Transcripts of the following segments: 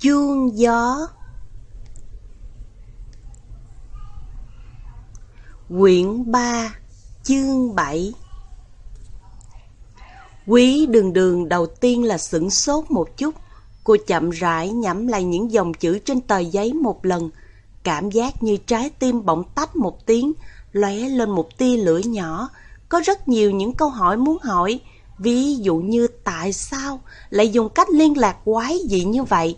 Chuông gió Quyển 3 Chương 7 Quý đường đường đầu tiên là sửng sốt một chút. Cô chậm rãi nhẩm lại những dòng chữ trên tờ giấy một lần. Cảm giác như trái tim bỗng tách một tiếng, lóe lên một tia lửa nhỏ. Có rất nhiều những câu hỏi muốn hỏi. Ví dụ như tại sao lại dùng cách liên lạc quái dị như vậy?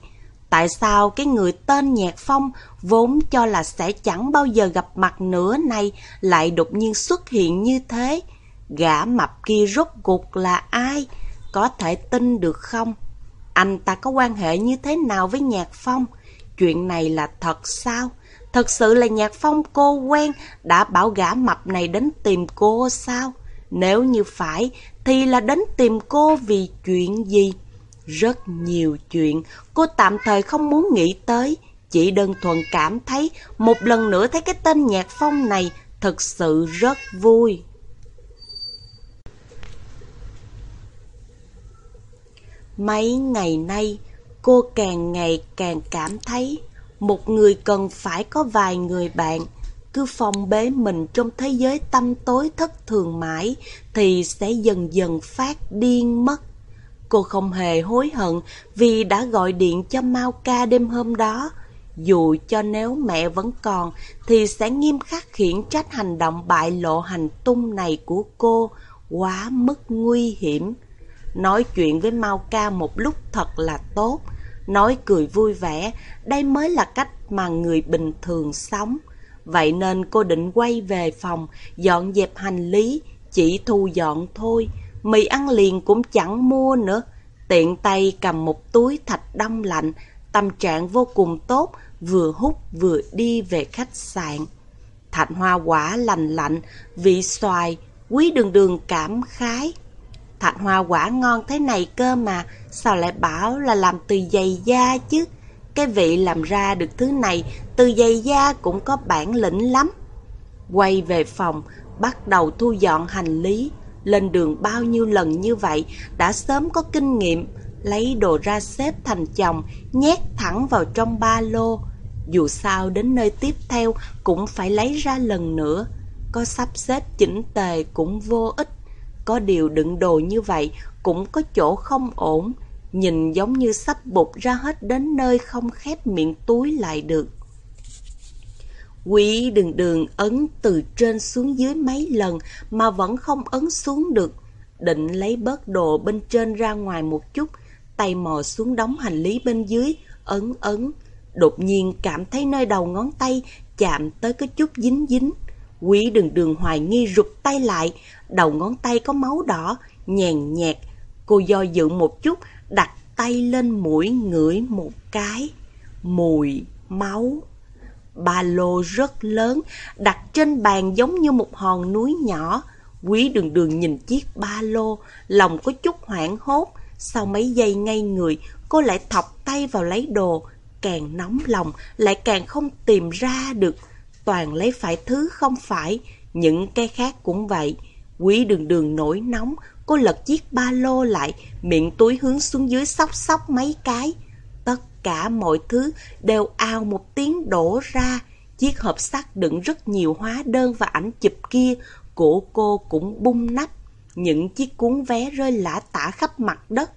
Tại sao cái người tên Nhạc Phong vốn cho là sẽ chẳng bao giờ gặp mặt nữa nay lại đột nhiên xuất hiện như thế? Gã mập kia rốt cuộc là ai? Có thể tin được không? Anh ta có quan hệ như thế nào với Nhạc Phong? Chuyện này là thật sao? Thật sự là Nhạc Phong cô quen đã bảo gã mập này đến tìm cô sao? Nếu như phải, thì là đến tìm cô vì chuyện gì? Rất nhiều chuyện cô tạm thời không muốn nghĩ tới, chỉ đơn thuần cảm thấy một lần nữa thấy cái tên Nhạc Phong này thật sự rất vui. Mấy ngày nay, cô càng ngày càng cảm thấy một người cần phải có vài người bạn. Cứ phong bế mình trong thế giới tâm tối thất thường mãi thì sẽ dần dần phát điên mất. Cô không hề hối hận vì đã gọi điện cho Mao Ca đêm hôm đó. Dù cho nếu mẹ vẫn còn thì sẽ nghiêm khắc khiển trách hành động bại lộ hành tung này của cô quá mức nguy hiểm. Nói chuyện với Mao Ca một lúc thật là tốt. Nói cười vui vẻ, đây mới là cách mà người bình thường sống. Vậy nên cô định quay về phòng, dọn dẹp hành lý, chỉ thu dọn thôi. Mì ăn liền cũng chẳng mua nữa. Tiện tay cầm một túi thạch đông lạnh, tâm trạng vô cùng tốt, vừa hút vừa đi về khách sạn. Thạch hoa quả lành lạnh, vị xoài, quý đường đường cảm khái. Thạch hoa quả ngon thế này cơ mà, sao lại bảo là làm từ dày da chứ? Cái vị làm ra được thứ này, từ dày da cũng có bản lĩnh lắm. Quay về phòng, bắt đầu thu dọn hành lý. Lên đường bao nhiêu lần như vậy, đã sớm có kinh nghiệm. Lấy đồ ra xếp thành chồng, nhét thẳng vào trong ba lô. Dù sao đến nơi tiếp theo cũng phải lấy ra lần nữa. Có sắp xếp chỉnh tề cũng vô ích. Có điều đựng đồ như vậy cũng có chỗ không ổn, nhìn giống như sắp bụt ra hết đến nơi không khép miệng túi lại được. Quý đường đường ấn từ trên xuống dưới mấy lần mà vẫn không ấn xuống được. Định lấy bớt đồ bên trên ra ngoài một chút, tay mò xuống đóng hành lý bên dưới, ấn ấn. Đột nhiên cảm thấy nơi đầu ngón tay chạm tới cái chút dính dính. Quý đường đường hoài nghi rụt tay lại, đầu ngón tay có máu đỏ, nhàn nhạt. Cô do dự một chút, đặt tay lên mũi ngửi một cái. Mùi, máu. Ba lô rất lớn, đặt trên bàn giống như một hòn núi nhỏ. Quý đường đường nhìn chiếc ba lô, lòng có chút hoảng hốt. Sau mấy giây ngay người, cô lại thọc tay vào lấy đồ. Càng nóng lòng, lại càng không tìm ra được toàn lấy phải thứ không phải, những cái khác cũng vậy. Quý đường đường nổi nóng, cô lật chiếc ba lô lại, miệng túi hướng xuống dưới sóc sóc mấy cái. Cả mọi thứ đều ao một tiếng đổ ra. Chiếc hộp sắt đựng rất nhiều hóa đơn và ảnh chụp kia, của cô cũng bung nắp. Những chiếc cuốn vé rơi lả tả khắp mặt đất.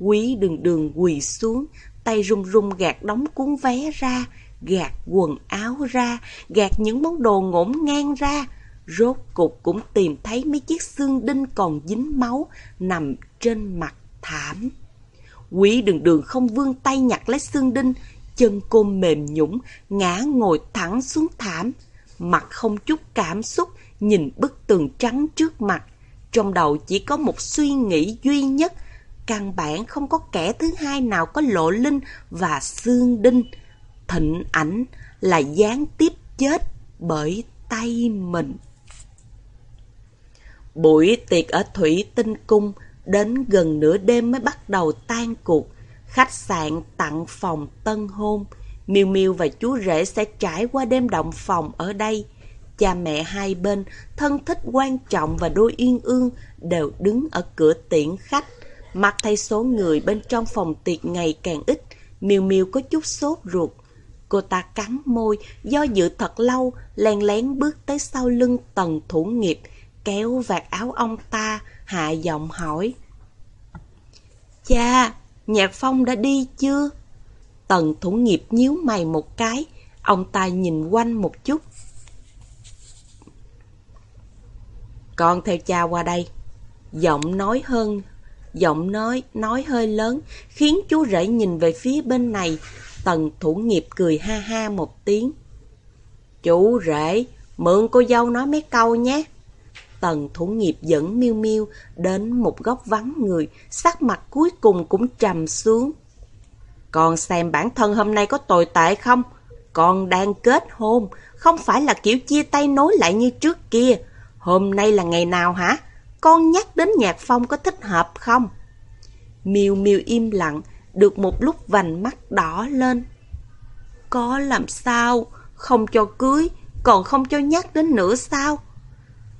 Quý đường đường quỳ xuống, tay run run gạt đóng cuốn vé ra, gạt quần áo ra, gạt những món đồ ngổn ngang ra. Rốt cục cũng tìm thấy mấy chiếc xương đinh còn dính máu nằm trên mặt thảm. Quý đường đường không vươn tay nhặt lấy xương đinh, chân cô mềm nhũng, ngã ngồi thẳng xuống thảm. Mặt không chút cảm xúc, nhìn bức tường trắng trước mặt. Trong đầu chỉ có một suy nghĩ duy nhất, căn bản không có kẻ thứ hai nào có lộ linh và xương đinh thịnh ảnh là gián tiếp chết bởi tay mình. Buổi tiệc ở Thủy Tinh Cung đến gần nửa đêm mới bắt đầu tan cuộc. Khách sạn tặng phòng tân hôn. Miêu Miêu và chú rể sẽ trải qua đêm động phòng ở đây. Cha mẹ hai bên, thân thích quan trọng và đôi yên ương đều đứng ở cửa tiễn khách. Mặt thay số người bên trong phòng tiệc ngày càng ít, Miêu Miêu có chút sốt ruột. Cô ta cắn môi, do dự thật lâu, len lén bước tới sau lưng tần thủ nghiệp, kéo vạt áo ông ta, hạ giọng hỏi. Cha, Nhạc Phong đã đi chưa? Tần thủ nghiệp nhíu mày một cái, ông ta nhìn quanh một chút. Con theo cha qua đây. Giọng nói hơn, giọng nói, nói hơi lớn, khiến chú rể nhìn về phía bên này. Tần thủ nghiệp cười ha ha một tiếng. Chú rể, mượn cô dâu nói mấy câu nhé. Tần thủ nghiệp dẫn miêu miêu đến một góc vắng người, sắc mặt cuối cùng cũng trầm xuống. Con xem bản thân hôm nay có tồi tệ không? Con đang kết hôn, không phải là kiểu chia tay nối lại như trước kia. Hôm nay là ngày nào hả? Con nhắc đến nhạc phong có thích hợp không? Miêu miêu im lặng, được một lúc vành mắt đỏ lên. Có làm sao? Không cho cưới, còn không cho nhắc đến nữa sao?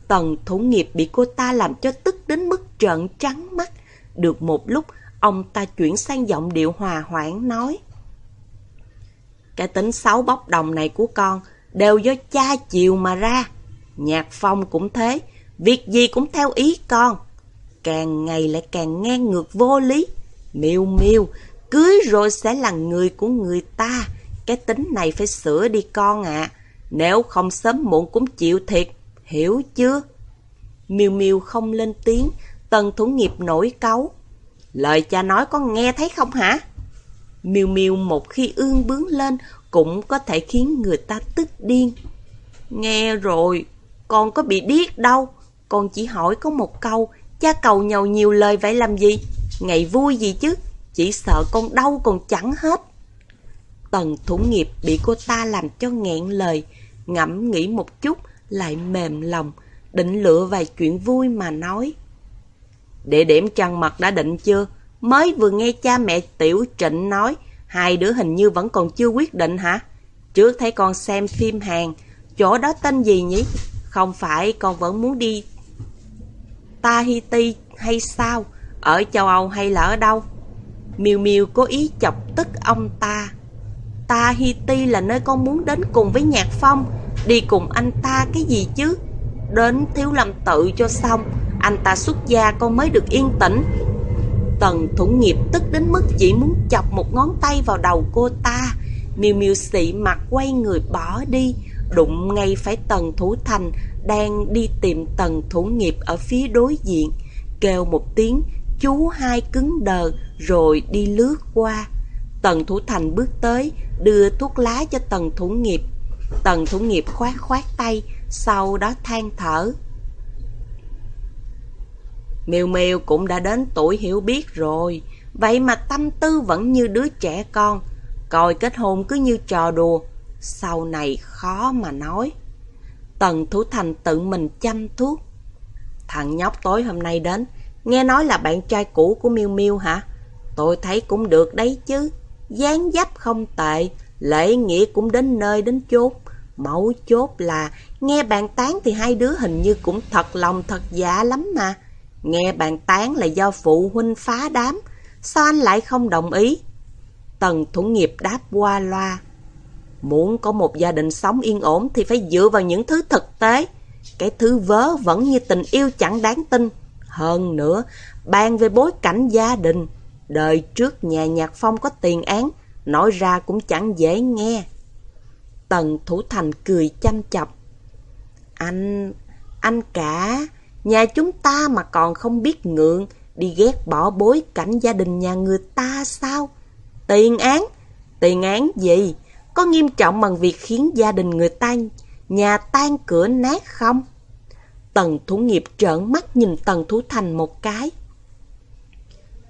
Tần thủ nghiệp bị cô ta làm cho tức đến mức trợn trắng mắt. Được một lúc, ông ta chuyển sang giọng điệu hòa hoãn nói. Cái tính xấu bóc đồng này của con đều do cha chiều mà ra. Nhạc phong cũng thế, việc gì cũng theo ý con. Càng ngày lại càng ngang ngược vô lý. Miêu miêu, cưới rồi sẽ là người của người ta. Cái tính này phải sửa đi con ạ. Nếu không sớm muộn cũng chịu thiệt, hiểu chưa? Miêu miêu không lên tiếng, tần thủ nghiệp nổi cáu. Lời cha nói con nghe thấy không hả? Miêu miêu một khi ương bướng lên cũng có thể khiến người ta tức điên. Nghe rồi, con có bị điếc đâu. Con chỉ hỏi có một câu, cha cầu nhau nhiều lời vậy làm gì? Ngày vui gì chứ? Chỉ sợ con đau còn chẳng hết. Tần thủ nghiệp bị cô ta làm cho nghẹn lời, ngẫm nghĩ một chút, lại mềm lòng, định lựa vài chuyện vui mà nói. Địa điểm trăng mật đã định chưa? Mới vừa nghe cha mẹ Tiểu Trịnh nói, hai đứa hình như vẫn còn chưa quyết định hả? Trước thấy con xem phim Hàn, chỗ đó tên gì nhỉ? Không phải con vẫn muốn đi Tahiti hay sao? Ở châu Âu hay là ở đâu? Miu Miu cố ý chọc tức ông ta. Tahiti là nơi con muốn đến cùng với Nhạc Phong, đi cùng anh ta cái gì chứ? Đến thiếu làm tự cho xong, anh ta xuất gia con mới được yên tĩnh. Tần thủ nghiệp tức đến mức chỉ muốn chọc một ngón tay vào đầu cô ta. Miêu Miêu xị mặt quay người bỏ đi, đụng ngay phải Tần Thủ Thành đang đi tìm Tần Thủ Nghiệp ở phía đối diện, kêu một tiếng chú hai cứng đờ rồi đi lướt qua. Tần Thủ Thành bước tới, đưa thuốc lá cho Tần Thủ Nghiệp. Tần Thủ Nghiệp khoát khoát tay, sau đó than thở. Miêu Miêu cũng đã đến tuổi hiểu biết rồi, vậy mà tâm tư vẫn như đứa trẻ con, coi kết hôn cứ như trò đùa, sau này khó mà nói. Tần Thủ Thành tự mình chăm thuốc. Thằng nhóc tối hôm nay đến, nghe nói là bạn trai cũ của Miêu Miêu hả? Tôi thấy cũng được đấy chứ. dáng dấp không tệ, lễ nghĩa cũng đến nơi đến chốt. Mẫu chốt là nghe bạn tán thì hai đứa hình như cũng thật lòng thật dạ lắm mà. Nghe bạn tán là do phụ huynh phá đám, sao anh lại không đồng ý? Tần thủ nghiệp đáp qua loa. Muốn có một gia đình sống yên ổn thì phải dựa vào những thứ thực tế. Cái thứ vớ vẫn như tình yêu chẳng đáng tin. Hơn nữa, bàn về bối cảnh gia đình. Đời trước nhà nhạc phong có tiền án, nói ra cũng chẳng dễ nghe. Tần Thủ Thành cười chăm chọc. Anh, anh cả, nhà chúng ta mà còn không biết ngượng, đi ghét bỏ bối cảnh gia đình nhà người ta sao? Tiền án? Tiền án gì? Có nghiêm trọng bằng việc khiến gia đình người ta nhà tan cửa nát không? Tần Thủ Nghiệp trợn mắt nhìn Tần Thủ Thành một cái.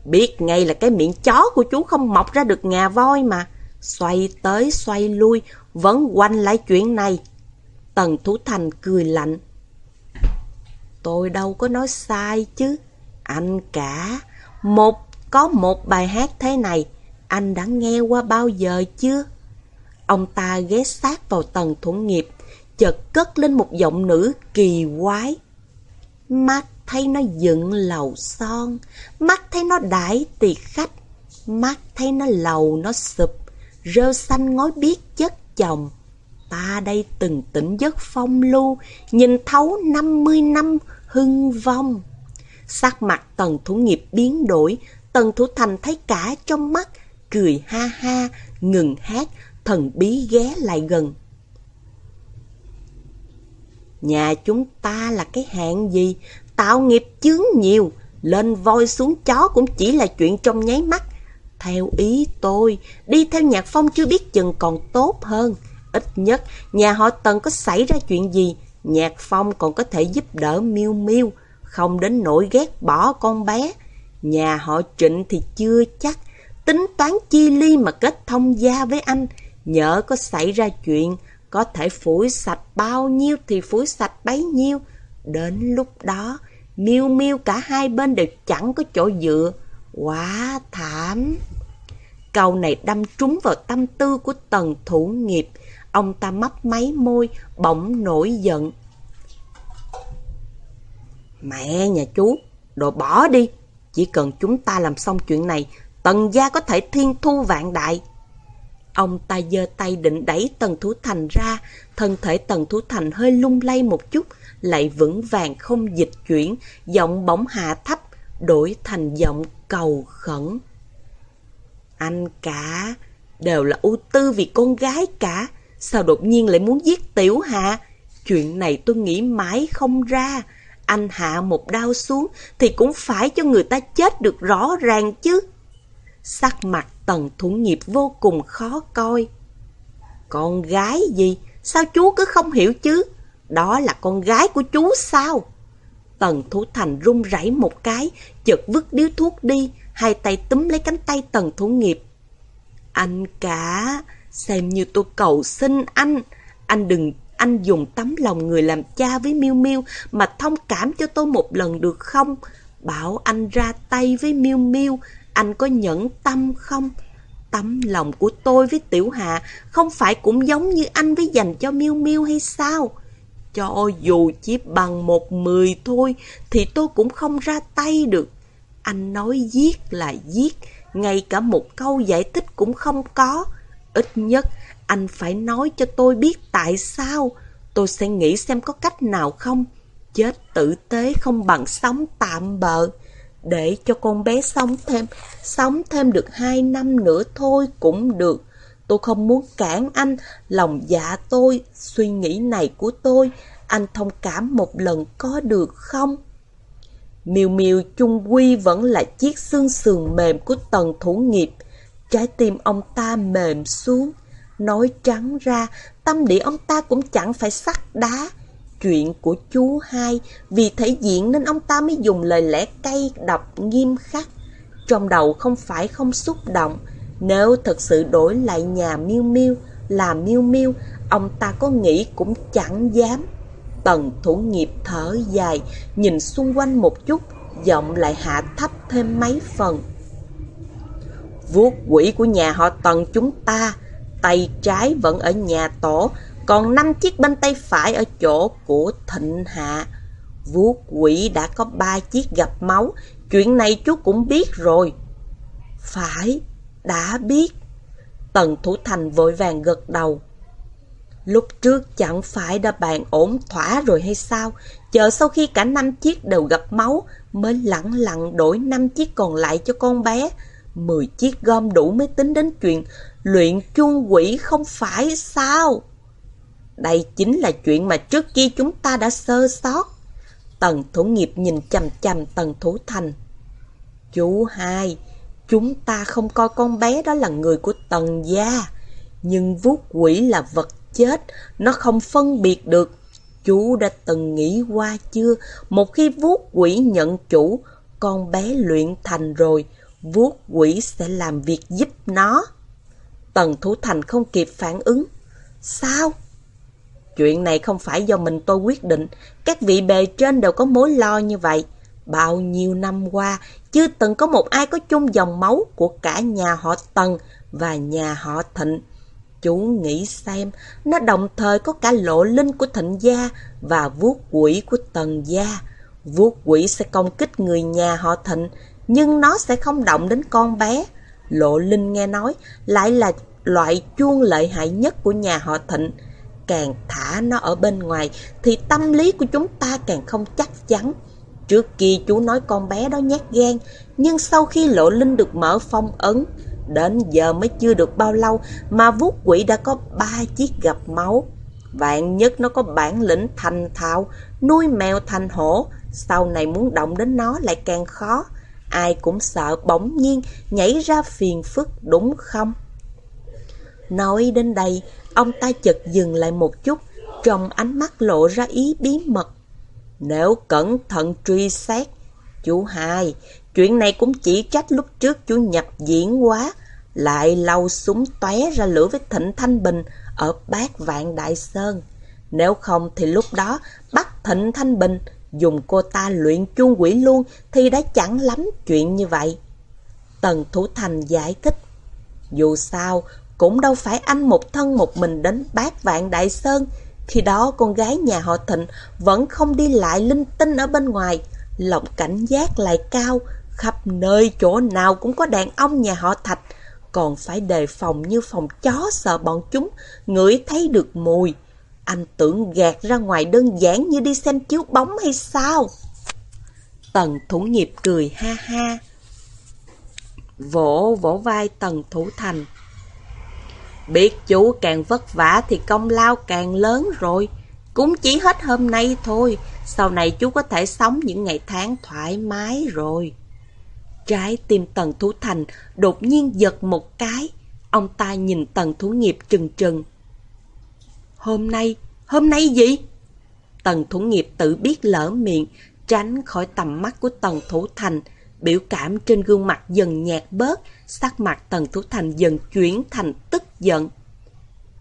Biết ngay là cái miệng chó của chú không mọc ra được ngà voi mà. Xoay tới xoay lui, vẫn quanh lại chuyện này. Tần Thú Thành cười lạnh. Tôi đâu có nói sai chứ. Anh cả, một có một bài hát thế này, anh đã nghe qua bao giờ chưa? Ông ta ghé sát vào tầng thủ nghiệp, chợt cất lên một giọng nữ kỳ quái. Mắt thấy nó dựng lầu son, mắt thấy nó đãi tiệc khách, Mắt thấy nó lầu nó sụp, rêu xanh ngói biết chất chồng. Ta đây từng tỉnh giấc phong lưu, nhìn thấu 50 năm hưng vong. Sắc mặt tần thủ nghiệp biến đổi, tần thủ thành thấy cả trong mắt, cười ha ha, ngừng hát, thần bí ghé lại gần. Nhà chúng ta là cái hạng gì? Tạo nghiệp chướng nhiều, lên voi xuống chó cũng chỉ là chuyện trong nháy mắt. Theo ý tôi, đi theo nhạc phong chưa biết chừng còn tốt hơn. Ít nhất, nhà họ Tần có xảy ra chuyện gì, nhạc phong còn có thể giúp đỡ miêu miêu, không đến nỗi ghét bỏ con bé. Nhà họ Trịnh thì chưa chắc, tính toán chi ly mà kết thông gia với anh, nhỡ có xảy ra chuyện, có thể phủi sạch bao nhiêu thì phủi sạch bấy nhiêu. Đến lúc đó, miêu miêu cả hai bên đều chẳng có chỗ dựa. Quá thảm! Câu này đâm trúng vào tâm tư của tần thủ nghiệp. Ông ta mấp máy môi, bỗng nổi giận. Mẹ nhà chú, đồ bỏ đi. Chỉ cần chúng ta làm xong chuyện này, tần gia có thể thiên thu vạn đại. Ông ta giơ tay định đẩy Tần Thú Thành ra, thân thể Tần Thú Thành hơi lung lay một chút, lại vững vàng không dịch chuyển, giọng bỗng hạ thấp, đổi thành giọng cầu khẩn. Anh cả, đều là ưu tư vì con gái cả, sao đột nhiên lại muốn giết tiểu hạ? Chuyện này tôi nghĩ mãi không ra. Anh hạ một đau xuống thì cũng phải cho người ta chết được rõ ràng chứ. Sắc mặt tần thủ nghiệp vô cùng khó coi. Con gái gì? Sao chú cứ không hiểu chứ? Đó là con gái của chú sao? Tần thủ thành run rẩy một cái, chợt vứt điếu thuốc đi, hai tay túm lấy cánh tay tần thủ nghiệp. Anh cả, xem như tôi cầu xin anh, anh đừng anh dùng tấm lòng người làm cha với Miêu Miêu mà thông cảm cho tôi một lần được không? Bảo anh ra tay với Miêu Miêu, anh có nhẫn tâm không? Tấm lòng của tôi với Tiểu Hạ không phải cũng giống như anh với dành cho Miêu Miêu hay sao? Cho dù chỉ bằng một mười thôi thì tôi cũng không ra tay được. Anh nói giết là giết, ngay cả một câu giải thích cũng không có. Ít nhất anh phải nói cho tôi biết tại sao. Tôi sẽ nghĩ xem có cách nào không. Chết tử tế không bằng sống tạm bợ để cho con bé sống thêm, sống thêm được hai năm nữa thôi cũng được. Tôi không muốn cản anh, lòng dạ tôi, suy nghĩ này của tôi, anh thông cảm một lần có được không? Miêu miêu chung quy vẫn là chiếc xương sườn mềm của tần thủ nghiệp. Trái tim ông ta mềm xuống. Nói trắng ra, tâm địa ông ta cũng chẳng phải sắt đá chuyện của chú hai, vì thể diện nên ông ta mới dùng lời lẽ cay độc nghiêm khắc. Trong đầu không phải không xúc động, nếu thật sự đổi lại nhà miêu miêu là miêu miêu, ông ta có nghĩ cũng chẳng dám. Tần thủ nghiệp thở dài, nhìn xung quanh một chút, giọng lại hạ thấp thêm mấy phần. Vuốt quỷ của nhà họ Tần chúng ta, tay trái vẫn ở nhà tổ, còn năm chiếc bên tay phải ở chỗ của Thịnh Hạ. Vuốt quỷ đã có ba chiếc gặp máu, chuyện này chú cũng biết rồi. Phải, đã biết. Tần Thủ Thành vội vàng gật đầu. Lúc trước chẳng phải đã bàn ổn thỏa rồi hay sao? Chờ sau khi cả năm chiếc đều gặp máu mới lặng lặng đổi năm chiếc còn lại cho con bé. Mười chiếc gom đủ mới tính đến chuyện luyện chuông quỷ không phải sao? Đây chính là chuyện mà trước kia chúng ta đã sơ sót. Tần thủ nghiệp nhìn chầm chầm tần thủ thành. Chú hai, chúng ta không coi con bé đó là người của tần gia. Nhưng vuốt quỷ là vật chết, nó không phân biệt được. Chú đã từng nghĩ qua chưa? Một khi vuốt quỷ nhận chủ, con bé luyện thành rồi, vuốt quỷ sẽ làm việc giúp nó. Tần Thủ Thành không kịp phản ứng. Sao? Chuyện này không phải do mình tôi quyết định, các vị bề trên đều có mối lo như vậy. Bao nhiêu năm qua, chưa từng có một ai có chung dòng máu của cả nhà họ Tần và nhà họ Thịnh. Chú nghĩ xem, nó đồng thời có cả lộ linh của Thịnh gia và vuốt quỷ của Tần gia. Vuốt quỷ sẽ công kích người nhà họ Thịnh, nhưng nó sẽ không động đến con bé. Lộ Linh nghe nói lại là loại chuông lợi hại nhất của nhà họ Thịnh. Càng thả nó ở bên ngoài thì tâm lý của chúng ta càng không chắc chắn. Trước kia chú nói con bé đó nhát gan, nhưng sau khi Lộ Linh được mở phong ấn, đến giờ mới chưa được bao lâu mà vuốt quỷ đã có ba chiếc gặp máu. Vạn nhất nó có bản lĩnh thành thạo, nuôi mèo thành hổ, sau này muốn động đến nó lại càng khó. Ai cũng sợ bỗng nhiên nhảy ra phiền phức đúng không? Nói đến đây, ông ta chợt dừng lại một chút, trong ánh mắt lộ ra ý bí mật. Nếu cẩn thận truy xét, chú hai, chuyện này cũng chỉ trách lúc trước chú nhập diễn quá, lại lau súng tóe ra lửa với Thịnh Thanh Bình ở bát vạn Đại Sơn. Nếu không thì lúc đó bắt Thịnh Thanh Bình dùng cô ta luyện chuông quỷ luôn thì đã chẳng lắm chuyện như vậy. Tần Thủ Thành giải thích. Dù sao, cũng đâu phải anh một thân một mình đến bát vạn Đại Sơn. Khi đó con gái nhà họ Thịnh vẫn không đi lại linh tinh ở bên ngoài. Lòng cảnh giác lại cao, khắp nơi chỗ nào cũng có đàn ông nhà họ Thạch. Còn phải đề phòng như phòng chó sợ bọn chúng, ngửi thấy được mùi. Anh tưởng gạt ra ngoài đơn giản như đi xem chiếu bóng hay sao? Tần thủ nghiệp cười ha ha. Vỗ vỗ vai tần thủ thành. Biết chú càng vất vả thì công lao càng lớn rồi. Cũng chỉ hết hôm nay thôi. Sau này chú có thể sống những ngày tháng thoải mái rồi. Trái tim tần thủ thành đột nhiên giật một cái. Ông ta nhìn tần thủ nghiệp trừng trừng. Hôm nay, hôm nay gì? Tần thủ nghiệp tự biết lỡ miệng, tránh khỏi tầm mắt của tần thủ thành. Biểu cảm trên gương mặt dần nhạt bớt, sắc mặt tần thủ thành dần chuyển thành tức giận.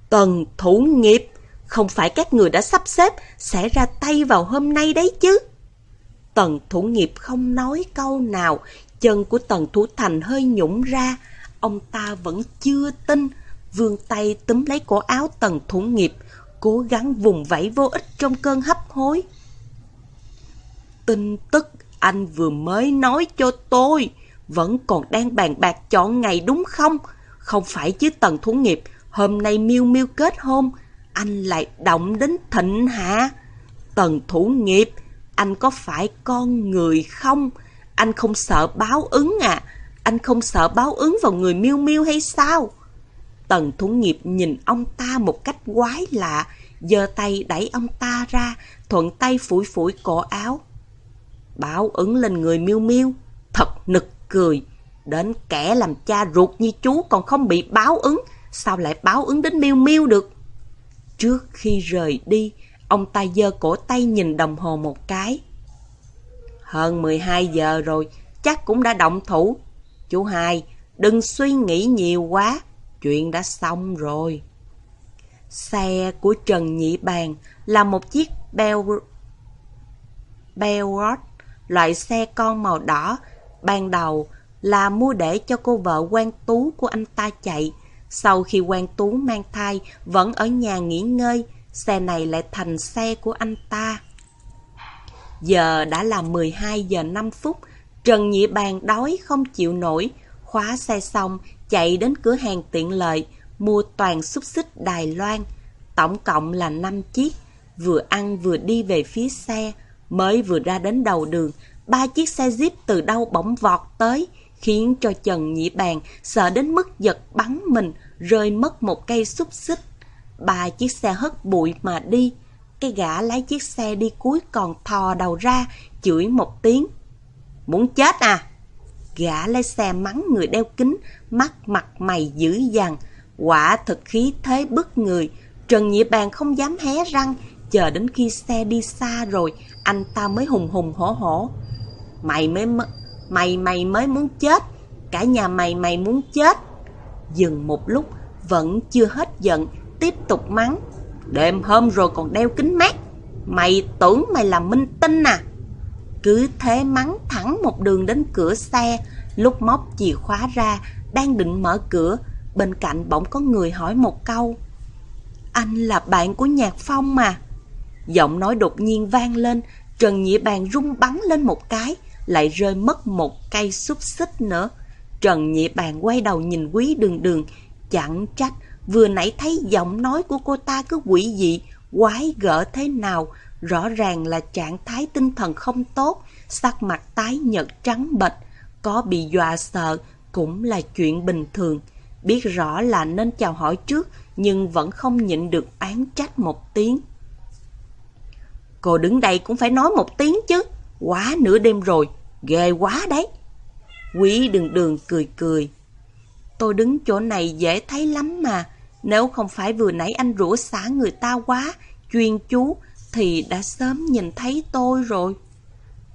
Tần thủ nghiệp, không phải các người đã sắp xếp sẽ ra tay vào hôm nay đấy chứ? Tần thủ nghiệp không nói câu nào, chân của tần thủ thành hơi nhũng ra. Ông ta vẫn chưa tin, vươn tay túm lấy cổ áo tần thủ nghiệp, cố gắng vùng vẫy vô ích trong cơn hấp hối. Tin tức anh vừa mới nói cho tôi, vẫn còn đang bàn bạc chọn ngày đúng không? Không phải chứ tần thủ nghiệp, hôm nay miêu miêu kết hôn, anh lại động đến thịnh hạ. Tần thủ nghiệp, anh có phải con người không? Anh không sợ báo ứng à? Anh không sợ báo ứng vào người miêu miêu hay sao? Tần thủ nghiệp nhìn ông ta một cách quái lạ, giơ tay đẩy ông ta ra, thuận tay phủi phủi cổ áo. Báo ứng lên người miêu miêu, thật nực cười. Đến kẻ làm cha ruột như chú còn không bị báo ứng, sao lại báo ứng đến miêu miêu được? Trước khi rời đi, ông ta giơ cổ tay nhìn đồng hồ một cái. Hơn 12 giờ rồi, chắc cũng đã động thủ. Chú hai, đừng suy nghĩ nhiều quá, chuyện đã xong rồi. Xe của Trần Nhị Bàn là một chiếc Bell... Bellrod, loại xe con màu đỏ. Ban đầu là mua để cho cô vợ quan tú của anh ta chạy. Sau khi quan tú mang thai, vẫn ở nhà nghỉ ngơi, xe này lại thành xe của anh ta. Giờ đã là 12 giờ 5 phút, Trần Nhị Bàn đói không chịu nổi, khóa xe xong, chạy đến cửa hàng tiện lợi, mua toàn xúc xích Đài Loan. Tổng cộng là 5 chiếc, vừa ăn vừa đi về phía xe, mới vừa ra đến đầu đường, ba chiếc xe Jeep từ đâu bỗng vọt tới, khiến cho Trần Nhị Bàn sợ đến mức giật bắn mình, rơi mất một cây xúc xích. Ba chiếc xe hất bụi mà đi, cái gã lái chiếc xe đi cuối còn thò đầu ra, chửi một tiếng. Muốn chết à? Gã lái xe mắng người đeo kính, mắt mặt mày dữ dằn, quả thực khí thế bức người. Trần Nhị Bàn không dám hé răng, chờ đến khi xe đi xa rồi, anh ta mới hùng hùng hổ hổ. Mày mới mày mày mới muốn chết, cả nhà mày mày muốn chết. Dừng một lúc, vẫn chưa hết giận, tiếp tục mắng. Đêm hôm rồi còn đeo kính mát, mày tưởng mày là minh tinh à? Cứ thế mắng thẳng một đường đến cửa xe, lúc móc chìa khóa ra, đang định mở cửa, bên cạnh bỗng có người hỏi một câu. Anh là bạn của Nhạc Phong mà. Giọng nói đột nhiên vang lên, Trần Nhị Bàn rung bắn lên một cái, lại rơi mất một cây xúc xích nữa. Trần Nhị Bàn quay đầu nhìn quý đường đường, chẳng trách vừa nãy thấy giọng nói của cô ta cứ quỷ dị, quái gở thế nào, rõ ràng là trạng thái tinh thần không tốt, sắc mặt tái nhợt trắng bệch, có bị dọa sợ cũng là chuyện bình thường. Biết rõ là nên chào hỏi trước, nhưng vẫn không nhịn được án trách một tiếng. Cô đứng đây cũng phải nói một tiếng chứ, quá nửa đêm rồi, ghê quá đấy. Quý đường đường cười cười. Tôi đứng chỗ này dễ thấy lắm mà, nếu không phải vừa nãy anh rủa xả người ta quá, chuyên chú, thì đã sớm nhìn thấy tôi rồi.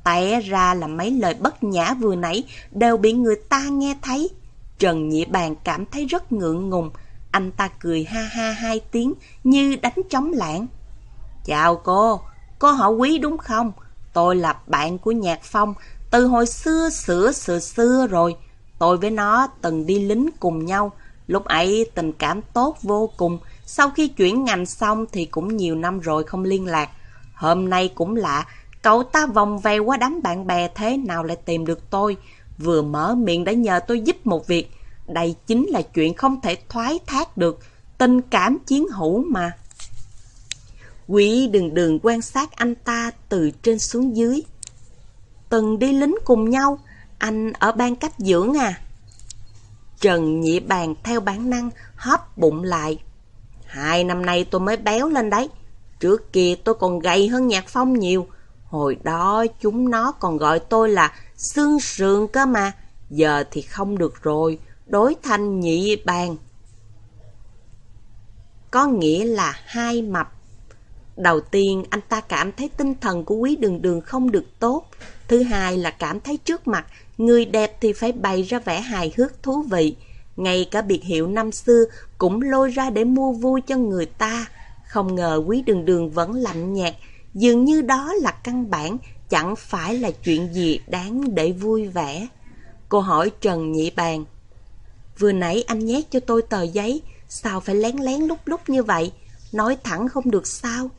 Tẻ ra là mấy lời bất nhã vừa nãy đều bị người ta nghe thấy. Trần Nhị Bàn cảm thấy rất ngượng ngùng, anh ta cười ha ha hai tiếng như đánh trống lãng. Chào cô, cô họ quý đúng không? Tôi là bạn của Nhạc Phong, từ hồi xưa sửa sửa xưa rồi. Tôi với nó từng đi lính cùng nhau, lúc ấy tình cảm tốt vô cùng. Sau khi chuyển ngành xong thì cũng nhiều năm rồi không liên lạc. Hôm nay cũng lạ, cậu ta vòng vèo qua đám bạn bè thế nào lại tìm được tôi. Vừa mở miệng đã nhờ tôi giúp một việc. Đây chính là chuyện không thể thoái thác được. Tình cảm chiến hữu mà. quỷ đường đường quan sát anh ta từ trên xuống dưới. Từng đi lính cùng nhau, anh ở ban cách dưỡng à? Trần Nhị Bàn theo bản năng hóp bụng lại. Hai năm nay tôi mới béo lên đấy. Trước kia tôi còn gầy hơn Nhạc Phong nhiều. Hồi đó chúng nó còn gọi tôi là xương sườn cơ mà. Giờ thì không được rồi. Đối thanh nhị bàn. Có nghĩa là hai mập. Đầu tiên, anh ta cảm thấy tinh thần của quý đường đường không được tốt. Thứ hai là cảm thấy trước mặt người đẹp thì phải bày ra vẻ hài hước thú vị. Ngay cả biệt hiệu năm xưa cũng lôi ra để mua vui cho người ta. Không ngờ quý đường đường vẫn lạnh nhạt, dường như đó là căn bản, chẳng phải là chuyện gì đáng để vui vẻ. Cô hỏi Trần Nhị Bàn. Vừa nãy anh nhét cho tôi tờ giấy, sao phải lén lén lúc lúc như vậy? Nói thẳng không được sao?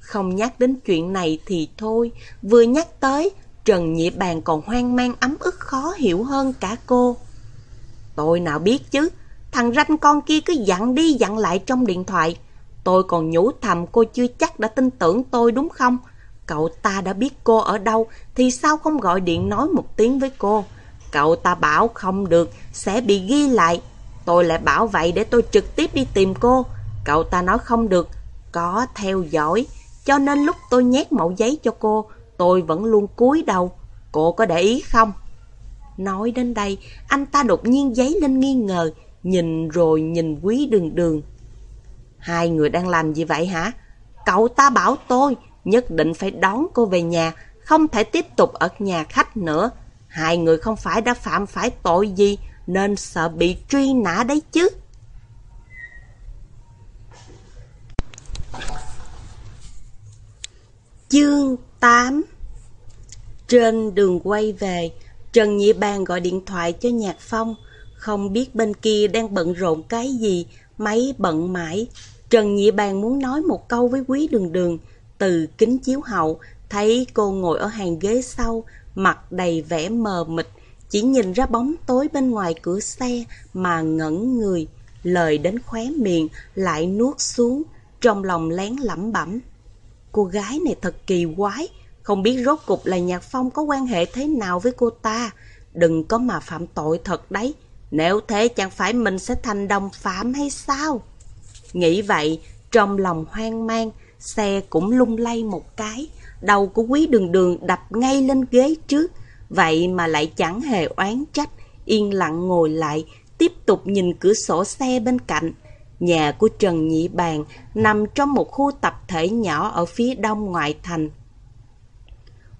Không nhắc đến chuyện này thì thôi, vừa nhắc tới, Trần Nhị Bàn còn hoang mang ấm ức khó hiểu hơn cả cô. Tôi nào biết chứ, thằng ranh con kia cứ dặn đi dặn lại trong điện thoại. Tôi còn nhủ thầm cô chưa chắc đã tin tưởng tôi đúng không? Cậu ta đã biết cô ở đâu thì sao không gọi điện nói một tiếng với cô? Cậu ta bảo không được, sẽ bị ghi lại. Tôi lại bảo vậy để tôi trực tiếp đi tìm cô. Cậu ta nói không được, có theo dõi. Cho nên lúc tôi nhét mẫu giấy cho cô, tôi vẫn luôn cúi đầu. Cô có để ý không? Nói đến đây, anh ta đột nhiên giấy lên nghi ngờ, nhìn rồi nhìn quý đường đường. Hai người đang làm gì vậy hả? Cậu ta bảo tôi nhất định phải đón cô về nhà, không thể tiếp tục ở nhà khách nữa. Hai người không phải đã phạm phải tội gì nên sợ bị truy nã đấy chứ. Chương 8 Trên đường quay về, Trần Nhị Bàn gọi điện thoại cho Nhạc Phong. Không biết bên kia đang bận rộn cái gì, máy bận mãi. Trần Nhị Bàn muốn nói một câu với quý đường đường. Từ kính chiếu hậu, thấy cô ngồi ở hàng ghế sau, mặt đầy vẻ mờ mịt, chỉ nhìn ra bóng tối bên ngoài cửa xe mà ngẩn người. Lời đến khóe miệng lại nuốt xuống, trong lòng lén lẩm bẩm. Cô gái này thật kỳ quái, không biết rốt cục là Nhạc Phong có quan hệ thế nào với cô ta. Đừng có mà phạm tội thật đấy. Nếu thế chẳng phải mình sẽ thành đồng phạm hay sao? Nghĩ vậy, trong lòng hoang mang, xe cũng lung lay một cái. Đầu của quý đường đường đập ngay lên ghế trước. Vậy mà lại chẳng hề oán trách, yên lặng ngồi lại, tiếp tục nhìn cửa sổ xe bên cạnh. Nhà của Trần Nhị Bàn nằm trong một khu tập thể nhỏ ở phía đông ngoại thành.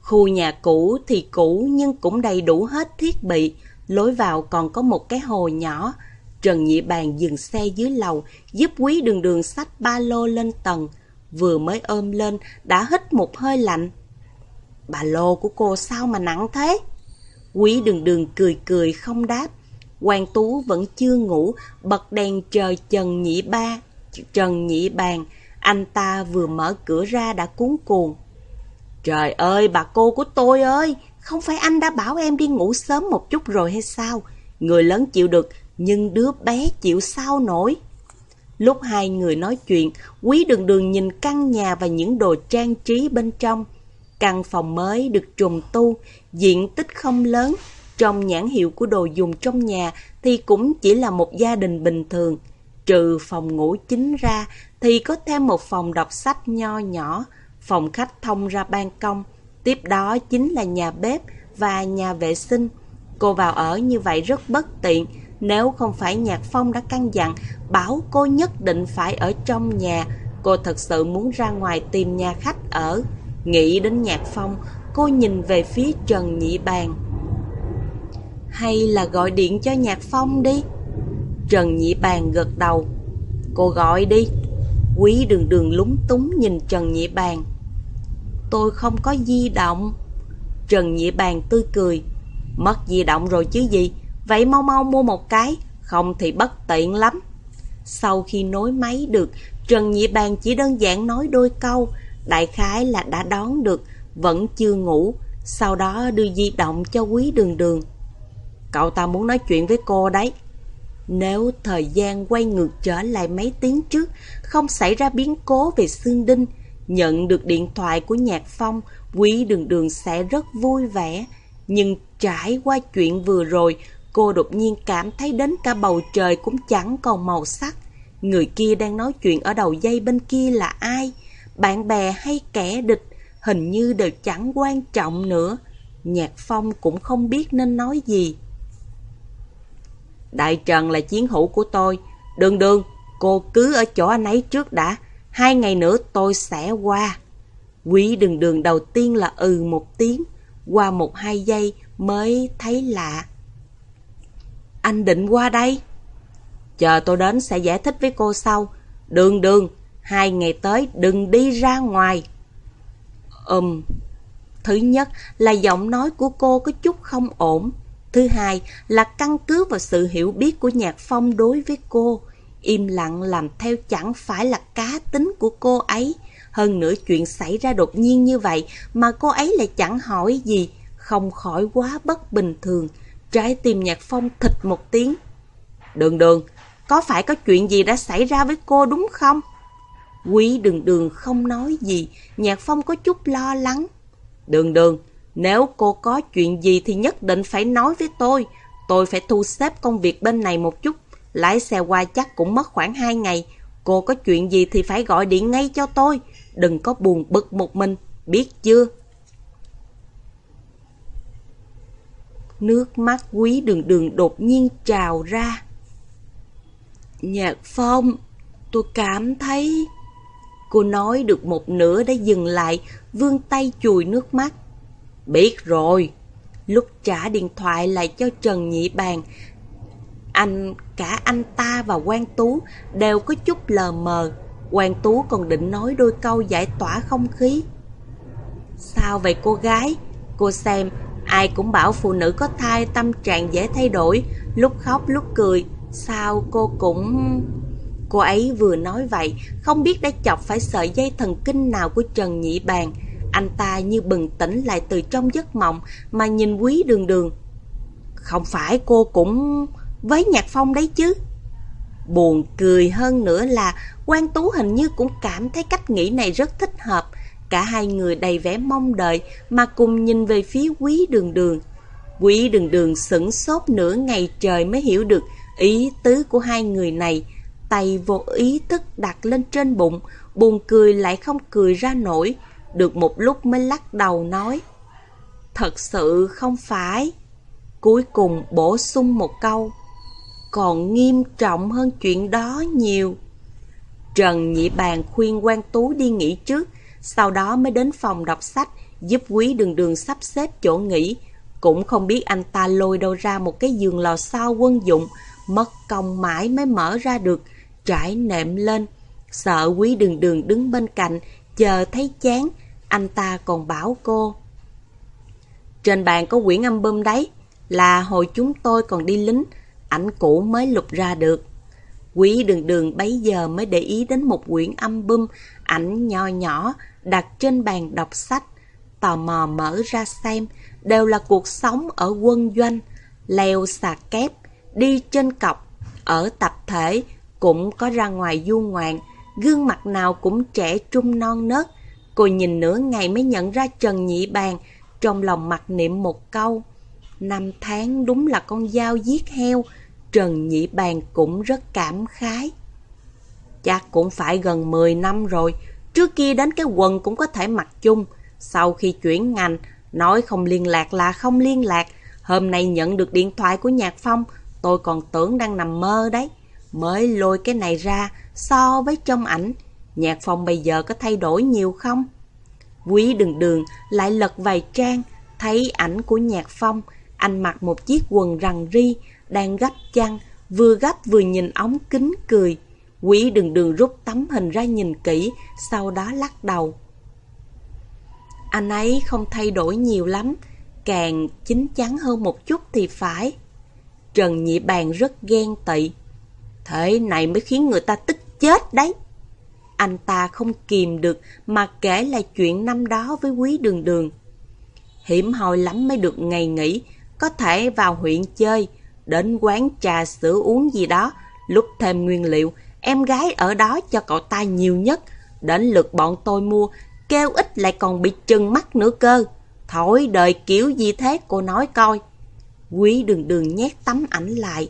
Khu nhà cũ thì cũ nhưng cũng đầy đủ hết thiết bị, lối vào còn có một cái hồ nhỏ. Trần Nhị Bàn dừng xe dưới lầu, giúp quý đường đường sách ba lô lên tầng. Vừa mới ôm lên, đã hít một hơi lạnh. Ba lô của cô sao mà nặng thế? Quý đường đường cười cười không đáp. Hoàng Tú vẫn chưa ngủ, bật đèn chờ Trần Nhị Ba, Trần Nhị Bàn. Anh ta vừa mở cửa ra đã cuốn cuồng. Trời ơi, bà cô của tôi ơi, không phải anh đã bảo em đi ngủ sớm một chút rồi hay sao? Người lớn chịu được, nhưng đứa bé chịu sao nổi. Lúc hai người nói chuyện, quý đường đường nhìn căn nhà và những đồ trang trí bên trong. Căn phòng mới được trùng tu, diện tích không lớn. Trong nhãn hiệu của đồ dùng trong nhà thì cũng chỉ là một gia đình bình thường. Trừ phòng ngủ chính ra thì có thêm một phòng đọc sách nho nhỏ, phòng khách thông ra ban công. Tiếp đó chính là nhà bếp và nhà vệ sinh. Cô vào ở như vậy rất bất tiện, nếu không phải Nhạc Phong đã căn dặn bảo cô nhất định phải ở trong nhà, cô thật sự muốn ra ngoài tìm nhà khách ở. Nghĩ đến Nhạc Phong, cô nhìn về phía Trần Nhị Bàn. Hay là gọi điện cho Nhạc Phong đi? Trần Nhị Bàn gật đầu. Cô gọi đi. Quý đường đường lúng túng nhìn Trần Nhị Bàn. Tôi không có di động. Trần Nhị Bàn tươi cười. Mất di động rồi chứ gì? Vậy mau mau mua một cái, không thì bất tiện lắm. Sau khi nối máy được, Trần Nhị Bàn chỉ đơn giản nói đôi câu, đại khái là đã đón được, vẫn chưa ngủ, sau đó đưa di động cho quý đường đường. Cậu ta muốn nói chuyện với cô đấy. Nếu thời gian quay ngược trở lại mấy tiếng trước, không xảy ra biến cố về xương đinh, nhận được điện thoại của Nhạc Phong, quý đường đường sẽ rất vui vẻ. Nhưng trải qua chuyện vừa rồi, Cô đột nhiên cảm thấy đến cả bầu trời cũng chẳng còn màu sắc. Người kia đang nói chuyện ở đầu dây bên kia là ai? Bạn bè hay kẻ địch? Hình như đều chẳng quan trọng nữa. Nhạc Phong cũng không biết nên nói gì. Đại Trần là chiến hữu của tôi. Đường đường, cô cứ ở chỗ anh ấy trước đã. Hai ngày nữa tôi sẽ qua. Quý đường đường đầu tiên là ừ một tiếng. Qua một hai giây mới thấy lạ. Anh định qua đây? Chờ tôi đến sẽ giải thích với cô sau. Đường đường, hai ngày tới đừng đi ra ngoài. Ừm. Thứ nhất là giọng nói của cô có chút không ổn. Thứ hai là căn cứ vào sự hiểu biết của Nhạc Phong đối với cô. Im lặng làm theo chẳng phải là cá tính của cô ấy. Hơn nữa chuyện xảy ra đột nhiên như vậy mà cô ấy lại chẳng hỏi gì, không khỏi quá bất bình thường. Trái tim nhạc phong thịt một tiếng. Đường đường, có phải có chuyện gì đã xảy ra với cô đúng không? Quý đường đường không nói gì, nhạc phong có chút lo lắng. Đường đường, nếu cô có chuyện gì thì nhất định phải nói với tôi. Tôi phải thu xếp công việc bên này một chút. Lái xe qua chắc cũng mất khoảng 2 ngày. Cô có chuyện gì thì phải gọi điện ngay cho tôi. Đừng có buồn bực một mình, biết chưa? Nước mắt quý đường đường đột nhiên trào ra. Nhạc phong, tôi cảm thấy... Cô nói được một nửa đã dừng lại, vươn tay chùi nước mắt. Biết rồi. Lúc trả điện thoại lại cho Trần Nhị Bàn, anh, cả anh ta và Quang Tú đều có chút lờ mờ. Quang Tú còn định nói đôi câu giải tỏa không khí. Sao vậy cô gái? Cô xem, Ai cũng bảo phụ nữ có thai tâm trạng dễ thay đổi, lúc khóc lúc cười. Sao cô cũng... Cô ấy vừa nói vậy, không biết đã chọc phải sợi dây thần kinh nào của Trần Nhị Bàn. Anh ta như bừng tỉnh lại từ trong giấc mộng mà nhìn quý đường đường. Không phải cô cũng với Nhạc Phong đấy chứ. Buồn cười hơn nữa là quan Tú hình như cũng cảm thấy cách nghĩ này rất thích hợp. Cả hai người đầy vẻ mong đợi mà cùng nhìn về phía quý đường đường. Quý đường đường sửng sốt nửa ngày trời mới hiểu được ý tứ của hai người này. Tay vô ý thức đặt lên trên bụng, buồn cười lại không cười ra nổi. Được một lúc mới lắc đầu nói. Thật sự không phải. Cuối cùng bổ sung một câu. Còn nghiêm trọng hơn chuyện đó nhiều. Trần Nhị Bàn khuyên quan Tú đi nghỉ trước, sau đó mới đến phòng đọc sách, giúp quý đường đường sắp xếp chỗ nghỉ. Cũng không biết anh ta lôi đâu ra một cái giường lò xo quân dụng, mất công mãi mới mở ra được, trải nệm lên. Sợ quý đường đường đứng bên cạnh, chờ thấy chán, anh ta còn bảo cô. Trên bàn có quyển album đấy, là hồi chúng tôi còn đi lính, ảnh cũ mới lục ra được. Quý đường đường bấy giờ mới để ý đến một quyển album, ảnh nho nhỏ, đặt trên bàn đọc sách, tò mò mở ra xem, đều là cuộc sống ở quân doanh, leo xà kép, đi trên cọc, ở tập thể cũng có ra ngoài du ngoạn, gương mặt nào cũng trẻ trung non nớt. Cô nhìn nửa ngày mới nhận ra Trần Nhị Bàn, trong lòng mặc niệm một câu. Năm tháng đúng là con dao giết heo, Trần Nhị Bàn cũng rất cảm khái. Chắc cũng phải gần 10 năm rồi, trước kia đến cái quần cũng có thể mặc chung. Sau khi chuyển ngành, nói không liên lạc là không liên lạc. Hôm nay nhận được điện thoại của Nhạc Phong, tôi còn tưởng đang nằm mơ đấy. Mới lôi cái này ra so với trong ảnh. Nhạc Phong bây giờ có thay đổi nhiều không? Quý đường đường lại lật vài trang, thấy ảnh của Nhạc Phong. Anh mặc một chiếc quần rằn ri, đang gấp chăn, vừa gấp vừa nhìn ống kính cười. Quý đường đường rút tấm hình ra nhìn kỹ, sau đó lắc đầu. Anh ấy không thay đổi nhiều lắm, càng chín chắn hơn một chút thì phải. Trần Nhị Bàn rất ghen tị. Thế này mới khiến người ta tức chết đấy. Anh ta không kìm được mà kể lại chuyện năm đó với quý đường đường. Hiểm hồi lắm mới được ngày nghỉ, có thể vào huyện chơi, đến quán trà sữa uống gì đó, lúc thêm nguyên liệu, em gái ở đó cho cậu ta nhiều nhất. Đến lượt bọn tôi mua, kêu ít lại còn bị trừng mắt nữa cơ. Thổi đời kiểu gì thế cô nói coi. Quý đường đường nhét tấm ảnh lại.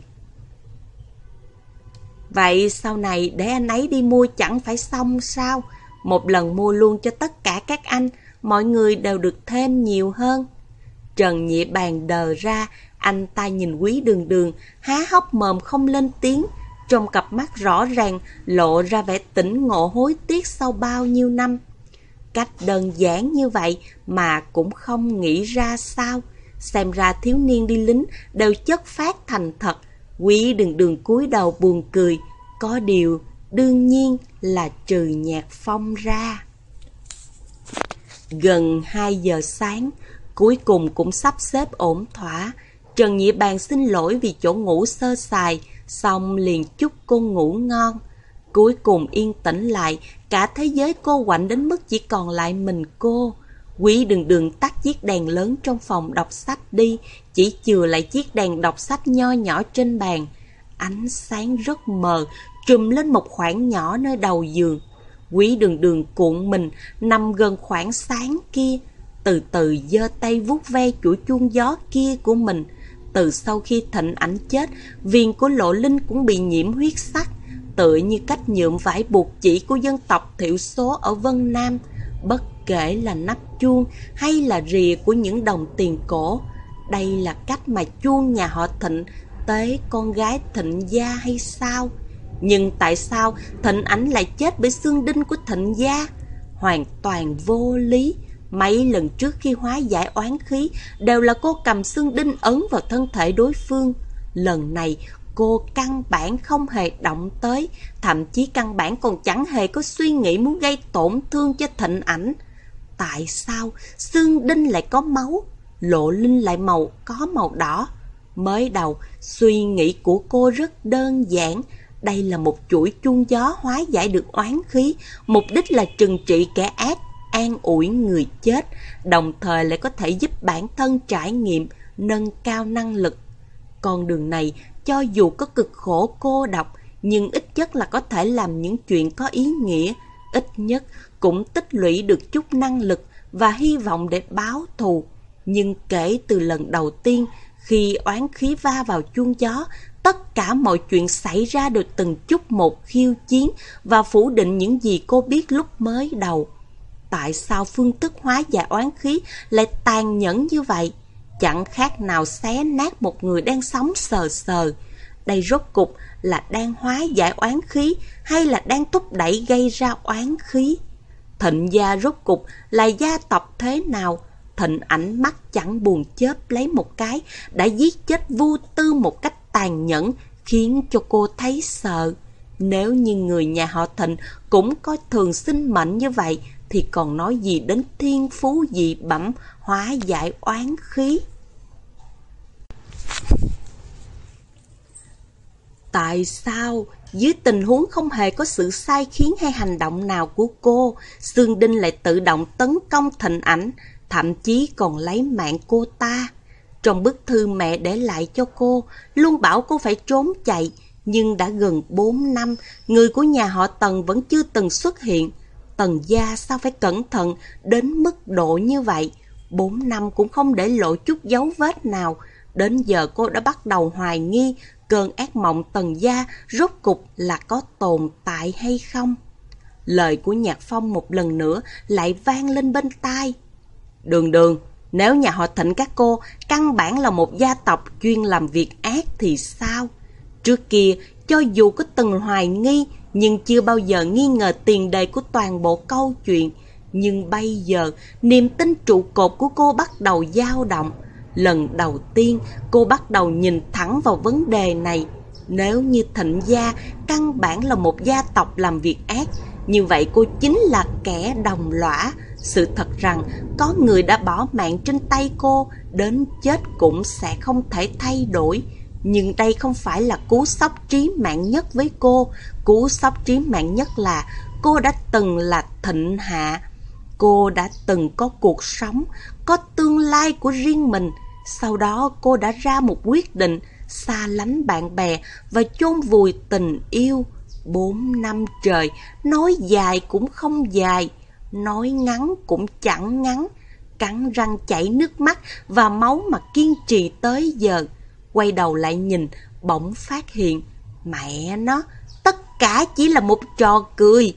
Vậy sau này để anh ấy đi mua chẳng phải xong sao? Một lần mua luôn cho tất cả các anh, mọi người đều được thêm nhiều hơn. Trần Nhị Bàn đờ ra, anh ta nhìn quý đường đường, há hốc mồm không lên tiếng. Trong cặp mắt rõ ràng lộ ra vẻ tỉnh ngộ hối tiếc sau bao nhiêu năm. Cách đơn giản như vậy mà cũng không nghĩ ra sao. Xem ra thiếu niên đi lính đều chất phát thành thật. Quý đừng đường cúi đầu buồn cười. Có điều, đương nhiên là trừ nhạc phong ra. Gần 2 giờ sáng, cuối cùng cũng sắp xếp ổn thỏa. Trần Nhị Bàn xin lỗi vì chỗ ngủ sơ sài, xong liền chúc cô ngủ ngon. Cuối cùng yên tĩnh lại, cả thế giới cô quạnh đến mức chỉ còn lại mình cô. Quý đừng đường tắt chiếc đèn lớn trong phòng đọc sách đi, chỉ chừa lại chiếc đèn đọc sách nho nhỏ trên bàn. Ánh sáng rất mờ, trùm lên một khoảng nhỏ nơi đầu giường. Quý đường đường cuộn mình, nằm gần khoảng sáng kia, từ từ giơ tay vuốt ve chuỗi chuông gió kia của mình. Từ sau khi thịnh ảnh chết, viền của lộ linh cũng bị nhiễm huyết sắc, tựa như cách nhuộm vải buộc chỉ của dân tộc thiểu số ở Vân Nam, bất kể là nắp chuông hay là rìa của những đồng tiền cổ. Đây là cách mà chuông nhà họ thịnh tế con gái thịnh gia hay sao? Nhưng tại sao thịnh Ánh lại chết bởi xương đinh của thịnh gia? Hoàn toàn vô lý. Mấy lần trước khi hóa giải oán khí đều là cô cầm xương đinh ấn vào thân thể đối phương. Lần này cô căn bản không hề động tới, thậm chí căn bản còn chẳng hề có suy nghĩ muốn gây tổn thương cho thịnh ảnh. Tại sao xương đinh lại có máu, lộ linh lại màu có màu đỏ? Mới đầu, suy nghĩ của cô rất đơn giản. Đây là một chuỗi chuông gió hóa giải được oán khí, mục đích là trừng trị kẻ ác, an ủi người chết, đồng thời lại có thể giúp bản thân trải nghiệm, nâng cao năng lực. Con đường này, cho dù có cực khổ cô độc, nhưng ít nhất là có thể làm những chuyện có ý nghĩa, ít nhất cũng tích lũy được chút năng lực và hy vọng để báo thù. Nhưng kể từ lần đầu tiên, khi oán khí va vào chuông gió, tất cả mọi chuyện xảy ra được từng chút một khiêu chiến và phủ định những gì cô biết lúc mới đầu. Tại sao phương thức hóa giải oán khí lại tàn nhẫn như vậy? Chẳng khác nào xé nát một người đang sống sờ sờ. Đây rốt cục là đang hóa giải oán khí hay là đang thúc đẩy gây ra oán khí? Thịnh gia rốt cục là gia tộc thế nào? Thịnh ảnh mắt chẳng buồn chớp lấy một cái, đã giết chết vu tư một cách tàn nhẫn, khiến cho cô thấy sợ. Nếu như người nhà họ Thịnh cũng có thường sinh mệnh như vậy, thì còn nói gì đến thiên phú dị bẩm hóa giải oán khí. Tại sao dưới tình huống không hề có sự sai khiến hay hành động nào của cô, Sương Đinh lại tự động tấn công thịnh ảnh, thậm chí còn lấy mạng cô ta. Trong bức thư mẹ để lại cho cô, luôn bảo cô phải trốn chạy, nhưng đã gần 4 năm, người của nhà họ Tần vẫn chưa từng xuất hiện. Tần gia sao phải cẩn thận đến mức độ như vậy? 4 năm cũng không để lộ chút dấu vết nào. Đến giờ cô đã bắt đầu hoài nghi cơn ác mộng Tần gia rốt cục là có tồn tại hay không? Lời của Nhạc Phong một lần nữa lại vang lên bên tai. Đường đường, nếu nhà họ thịnh các cô căn bản là một gia tộc chuyên làm việc ác thì sao? Trước kia, cho dù có từng hoài nghi, nhưng chưa bao giờ nghi ngờ tiền đề của toàn bộ câu chuyện. Nhưng bây giờ, niềm tin trụ cột của cô bắt đầu dao động. Lần đầu tiên, cô bắt đầu nhìn thẳng vào vấn đề này. Nếu như thịnh gia căn bản là một gia tộc làm việc ác, như vậy cô chính là kẻ đồng lõa. Sự thật rằng có người đã bỏ mạng trên tay cô, đến chết cũng sẽ không thể thay đổi. Nhưng đây không phải là cú sốc trí mạng nhất với cô. Cú sốc trí mạng nhất là cô đã từng là thịnh hạ. Cô đã từng có cuộc sống, có tương lai của riêng mình. Sau đó cô đã ra một quyết định xa lánh bạn bè và chôn vùi tình yêu. Bốn năm trời, nói dài cũng không dài, nói ngắn cũng chẳng ngắn. Cắn răng chảy nước mắt và máu mà kiên trì tới giờ. Quay đầu lại nhìn, bỗng phát hiện, mẹ nó, tất cả chỉ là một trò cười.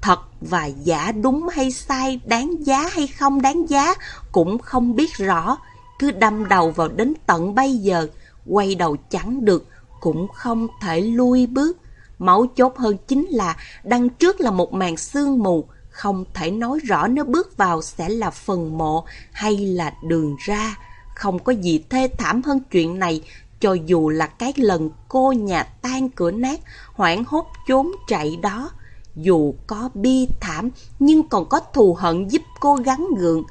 Thật và giả đúng hay sai, đáng giá hay không đáng giá, cũng không biết rõ. Cứ đâm đầu vào đến tận bây giờ, quay đầu chẳng được, cũng không thể lui bước. Máu chốt hơn chính là đằng trước là một màn sương mù, không thể nói rõ nếu bước vào sẽ là phần mộ hay là đường ra. Không có gì thê thảm hơn chuyện này, cho dù là cái lần cô nhà tan cửa nát, hoảng hốt trốn chạy đó. Dù có bi thảm, nhưng còn có thù hận giúp cô gắn gượng.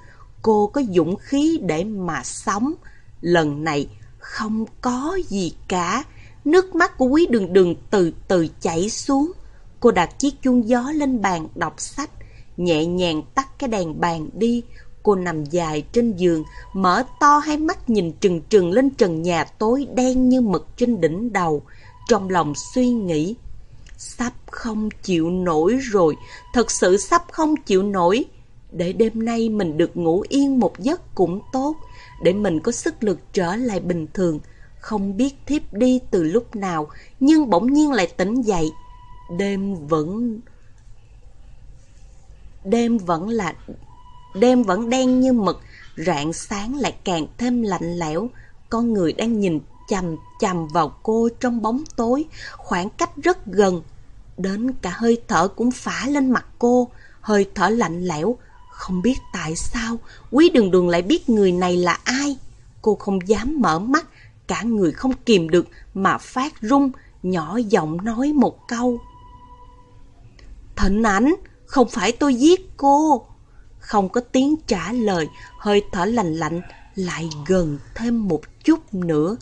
Cô có dũng khí để mà sống. Lần này không có gì cả. Nước mắt của quý đường đường từ từ chảy xuống. Cô đặt chiếc chuông gió lên bàn đọc sách, nhẹ nhàng tắt cái đèn bàn đi. Cô nằm dài trên giường, mở to hai mắt nhìn trừng trừng lên trần nhà tối đen như mực trên đỉnh đầu. Trong lòng suy nghĩ, sắp không chịu nổi rồi, thật sự sắp không chịu nổi. Để đêm nay mình được ngủ yên một giấc cũng tốt, để mình có sức lực trở lại bình thường. Không biết thiếp đi từ lúc nào, nhưng bỗng nhiên lại tỉnh dậy. Đêm vẫn... Đêm vẫn là đêm vẫn đen như mực, rạng sáng lại càng thêm lạnh lẽo. Con người đang nhìn chầm chầm vào cô trong bóng tối, khoảng cách rất gần. Đến cả hơi thở cũng phả lên mặt cô, hơi thở lạnh lẽo. Không biết tại sao, quý đường đường lại biết người này là ai. Cô không dám mở mắt, cả người không kìm được mà phát run, nhỏ giọng nói một câu. Thịnh ảnh, không phải tôi giết cô không có tiếng trả lời, hơi thở lạnh lạnh lại gần thêm một chút nữa.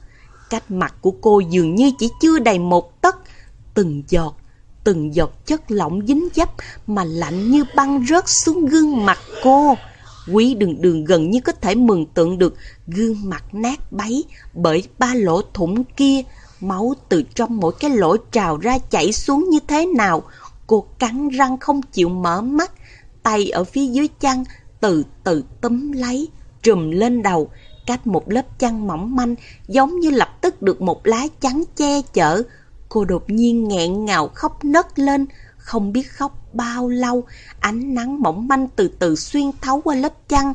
Cách mặt của cô dường như chỉ chưa đầy một tấc, từng giọt, từng giọt chất lỏng dính dấp mà lạnh như băng rớt xuống gương mặt cô. Quý đường đường gần như có thể mừng tượng được gương mặt nát bấy bởi ba lỗ thủng kia, máu từ trong mỗi cái lỗ trào ra chảy xuống như thế nào. Cô cắn răng không chịu mở mắt, tay ở phía dưới chăn từ từ túm lấy, trùm lên đầu, cách một lớp chăn mỏng manh, giống như lập tức được một lá chắn che chở. Cô đột nhiên nghẹn ngào khóc nấc lên, không biết khóc bao lâu, ánh nắng mỏng manh từ từ xuyên thấu qua lớp chăn,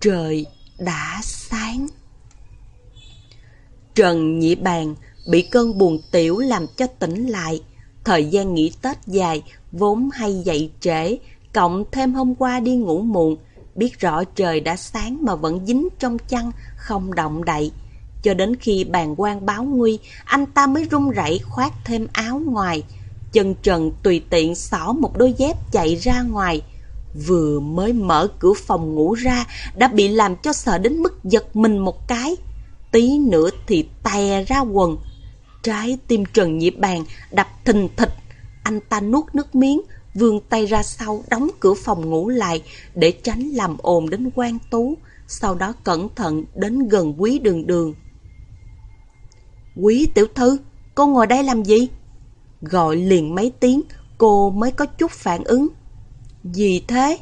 trời đã sáng. Trần Nhị Bàn bị cơn buồn tiểu làm cho tỉnh lại. Thời gian nghỉ Tết dài, vốn hay dậy trễ, Cộng thêm hôm qua đi ngủ muộn, biết rõ trời đã sáng mà vẫn dính trong chăn, không động đậy. Cho đến khi bàn quan báo nguy, anh ta mới run rẩy khoác thêm áo ngoài. Chân trần tùy tiện xỏ một đôi dép chạy ra ngoài. Vừa mới mở cửa phòng ngủ ra, đã bị làm cho sợ đến mức giật mình một cái. Tí nữa thì tè ra quần. Trái tim Trần Nhị Bàn đập thình thịch. Anh ta nuốt nước miếng, vươn tay ra sau đóng cửa phòng ngủ lại để tránh làm ồn đến quan tú. sau đó cẩn thận đến gần quý đường đường. Quý tiểu thư, cô ngồi đây làm gì? Gọi liền mấy tiếng, cô mới có chút phản ứng. Gì thế?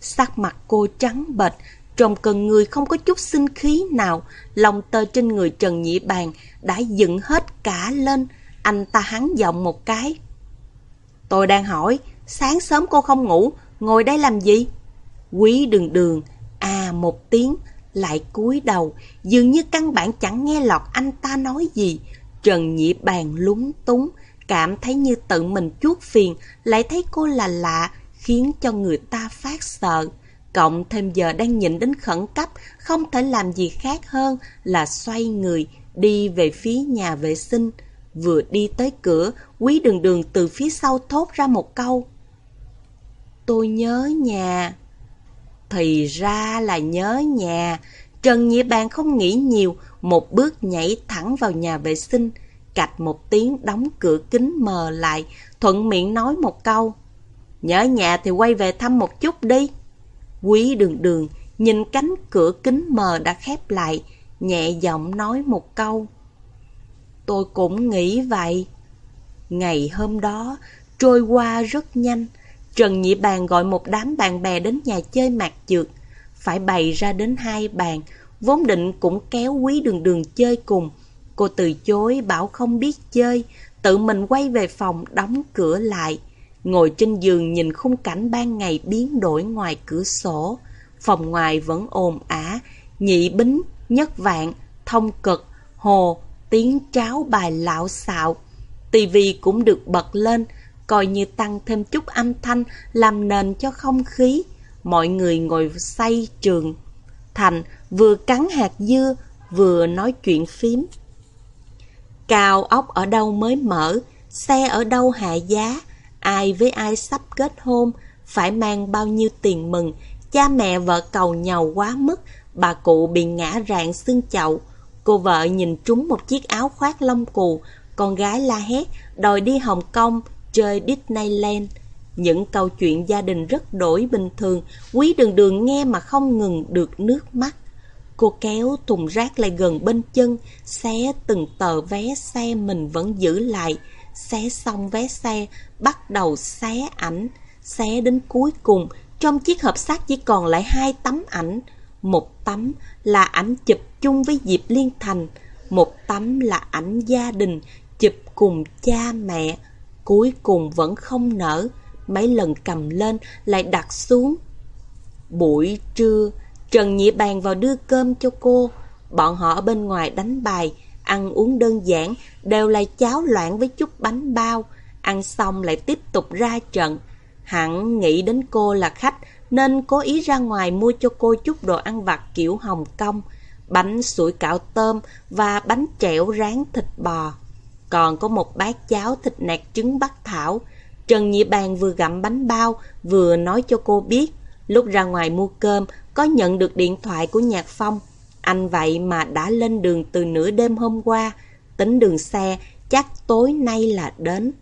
Sắc mặt cô trắng bệch, trong cần người không có chút sinh khí nào, lòng tơ trên người Trần Nhị Bàn đã dựng hết cả lên, anh ta hắn giọng một cái. Tôi đang hỏi, sáng sớm cô không ngủ, ngồi đây làm gì? Quý đường đường, à một tiếng, lại cúi đầu, dường như căn bản chẳng nghe lọt anh ta nói gì. Trần Nhị Bàn lúng túng, cảm thấy như tự mình chuốt phiền, lại thấy cô là lạ, khiến cho người ta phát sợ. Cộng thêm giờ đang nhịn đến khẩn cấp, không thể làm gì khác hơn là xoay người, đi về phía nhà vệ sinh. Vừa đi tới cửa, quý đường đường từ phía sau thốt ra một câu. Tôi nhớ nhà. Thì ra là nhớ nhà. Trần Nhị Bàn không nghĩ nhiều, một bước nhảy thẳng vào nhà vệ sinh, cạch một tiếng đóng cửa kính mờ lại, thuận miệng nói một câu. Nhớ nhà thì quay về thăm một chút đi. Quý đường đường nhìn cánh cửa kính mờ đã khép lại, nhẹ giọng nói một câu. Tôi cũng nghĩ vậy. Ngày hôm đó, trôi qua rất nhanh. Trần Nhị Bàn gọi một đám bạn bè đến nhà chơi mạc dược. Phải bày ra đến hai bàn, vốn định cũng kéo quý đường đường chơi cùng. Cô từ chối bảo không biết chơi, tự mình quay về phòng đóng cửa lại. Ngồi trên giường nhìn khung cảnh ban ngày biến đổi ngoài cửa sổ. Phòng ngoài vẫn ồn ả, nhị bính, nhất vạn, thông cực, hồ, tiếng cháo bài lão xạo. tivi cũng được bật lên, coi như tăng thêm chút âm thanh, làm nền cho không khí. Mọi người ngồi say trường. Thành vừa cắn hạt dưa, vừa nói chuyện phím. Cao ốc ở đâu mới mở, xe ở đâu hạ giá, ai với ai sắp kết hôn, phải mang bao nhiêu tiền mừng, cha mẹ vợ cầu nhau quá mức, bà cụ bị ngã rạn xương chậu. Cô vợ nhìn trúng một chiếc áo khoác lông cù, con gái la hét, đòi đi Hồng Kông, chơi Disneyland. Những câu chuyện gia đình rất đổi bình thường, quý đường đường nghe mà không ngừng được nước mắt. Cô kéo thùng rác lại gần bên chân, xé từng tờ vé xe mình vẫn giữ lại. Xé xong vé xe, bắt đầu xé ảnh. Xé đến cuối cùng, trong chiếc hộp sắt chỉ còn lại hai tấm ảnh. Một tấm là ảnh chụp chung với Diệp Liên Thành, một tấm là ảnh gia đình chụp cùng cha mẹ. Cuối cùng vẫn không nở, mấy lần cầm lên lại đặt xuống. Buổi trưa, Trần Nhị bàn vào đưa cơm cho cô. Bọn họ ở bên ngoài đánh bài, ăn uống đơn giản, đều là cháo loãng với chút bánh bao. Ăn xong lại tiếp tục ra trận. Hẳn nghĩ đến cô là khách, nên cố ý ra ngoài mua cho cô chút đồ ăn vặt kiểu Hồng Kông, bánh sủi cảo tôm và bánh trẻo rán thịt bò. Còn có một bát cháo thịt nạc trứng bắc thảo. Trần Nhị Bàn vừa gặm bánh bao, vừa nói cho cô biết. Lúc ra ngoài mua cơm, có nhận được điện thoại của Nhạc Phong. Anh vậy mà đã lên đường từ nửa đêm hôm qua. Tính đường xe, chắc tối nay là đến.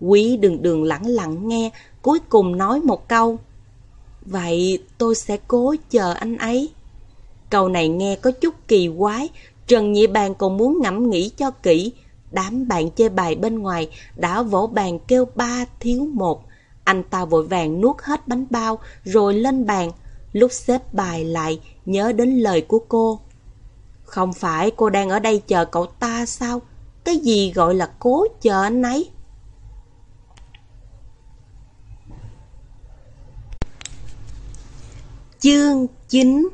Quý đường đường lặng lặng nghe, cuối cùng nói một câu. Vậy tôi sẽ cố chờ anh ấy. Câu này nghe có chút kỳ quái, Trần Nhị Bàn còn muốn ngẫm nghĩ cho kỹ. Đám bạn chơi bài bên ngoài đã vỗ bàn kêu ba thiếu một. Anh ta vội vàng nuốt hết bánh bao rồi lên bàn. Lúc xếp bài lại nhớ đến lời của cô. Không phải cô đang ở đây chờ cậu ta sao? Cái gì gọi là cố chờ anh ấy? Chương 9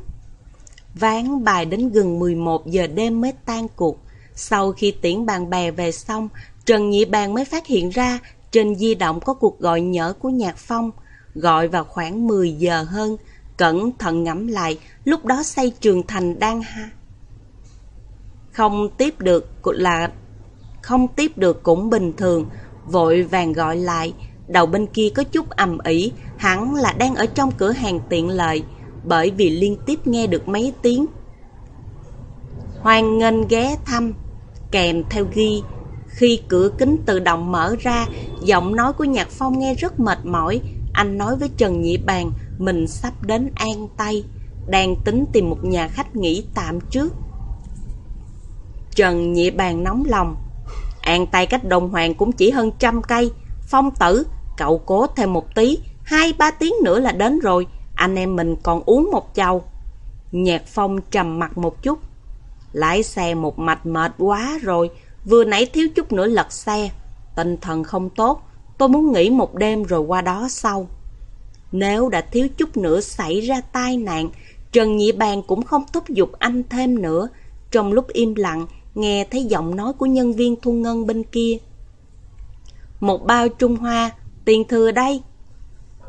Ván bài đến gần 11 giờ đêm mới tan cuộc. Sau khi tiễn bạn bè về xong, Trần Nhị Bàn mới phát hiện ra trên di động có cuộc gọi nhỡ của Nhạc Phong. Gọi vào khoảng 10 giờ hơn, cẩn thận ngẫm lại, lúc đó xây trường thành đang ha. Không tiếp được là không tiếp được cũng bình thường, vội vàng gọi lại, đầu bên kia có chút ầm ĩ, hẳn là đang ở trong cửa hàng tiện lợi bởi vì liên tiếp nghe được mấy tiếng. Hoan nghênh ghé thăm, kèm theo ghi, khi cửa kính tự động mở ra, giọng nói của Nhạc Phong nghe rất mệt mỏi. Anh nói với Trần Nhị Bàn, mình sắp đến an tây đang tính tìm một nhà khách nghỉ tạm trước. Trần Nhị Bàn nóng lòng. An tay cách đồng hoàng cũng chỉ hơn trăm cây. Phong tử, cậu cố thêm một tí, hai ba tiếng nữa là đến rồi. Anh em mình còn uống một chầu. Nhạc Phong trầm mặt một chút. Lái xe một mạch mệt quá rồi, vừa nãy thiếu chút nữa lật xe. Tinh thần không tốt, tôi muốn nghỉ một đêm rồi qua đó sau. Nếu đã thiếu chút nữa xảy ra tai nạn, Trần Nhị Bàn cũng không thúc giục anh thêm nữa. Trong lúc im lặng, nghe thấy giọng nói của nhân viên thu ngân bên kia. Một bao Trung Hoa, tiền thừa đây.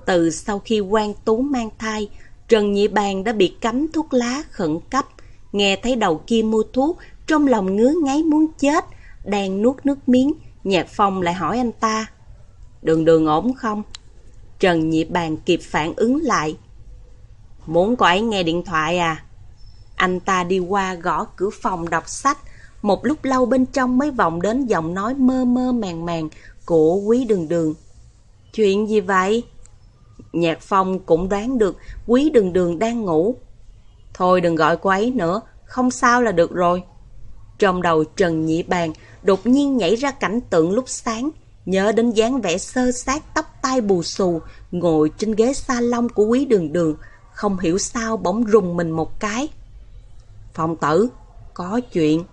Từ sau khi quan Tú mang thai, Trần Nhị Bàn đã bị cấm thuốc lá khẩn cấp. Nghe thấy đầu kia mua thuốc, trong lòng ngứa ngáy muốn chết, đang nuốt nước miếng, Nhạc Phong lại hỏi anh ta. Đường đường ổn không? Trần Nhị Bàn kịp phản ứng lại. Muốn cô ấy nghe điện thoại à? Anh ta đi qua gõ cửa phòng đọc sách. Một lúc lâu bên trong mới vọng đến giọng nói mơ mơ màng màng của quý đường đường. Chuyện gì vậy? Nhạc Phong cũng đoán được quý đường đường đang ngủ. Thôi đừng gọi cô ấy nữa, không sao là được rồi. Trong đầu Trần Nhị Bàn đột nhiên nhảy ra cảnh tượng lúc sáng, nhớ đến dáng vẻ sơ sát tóc tai bù xù, ngồi trên ghế salon của quý đường đường, không hiểu sao bỗng rùng mình một cái. Phong tử, có chuyện.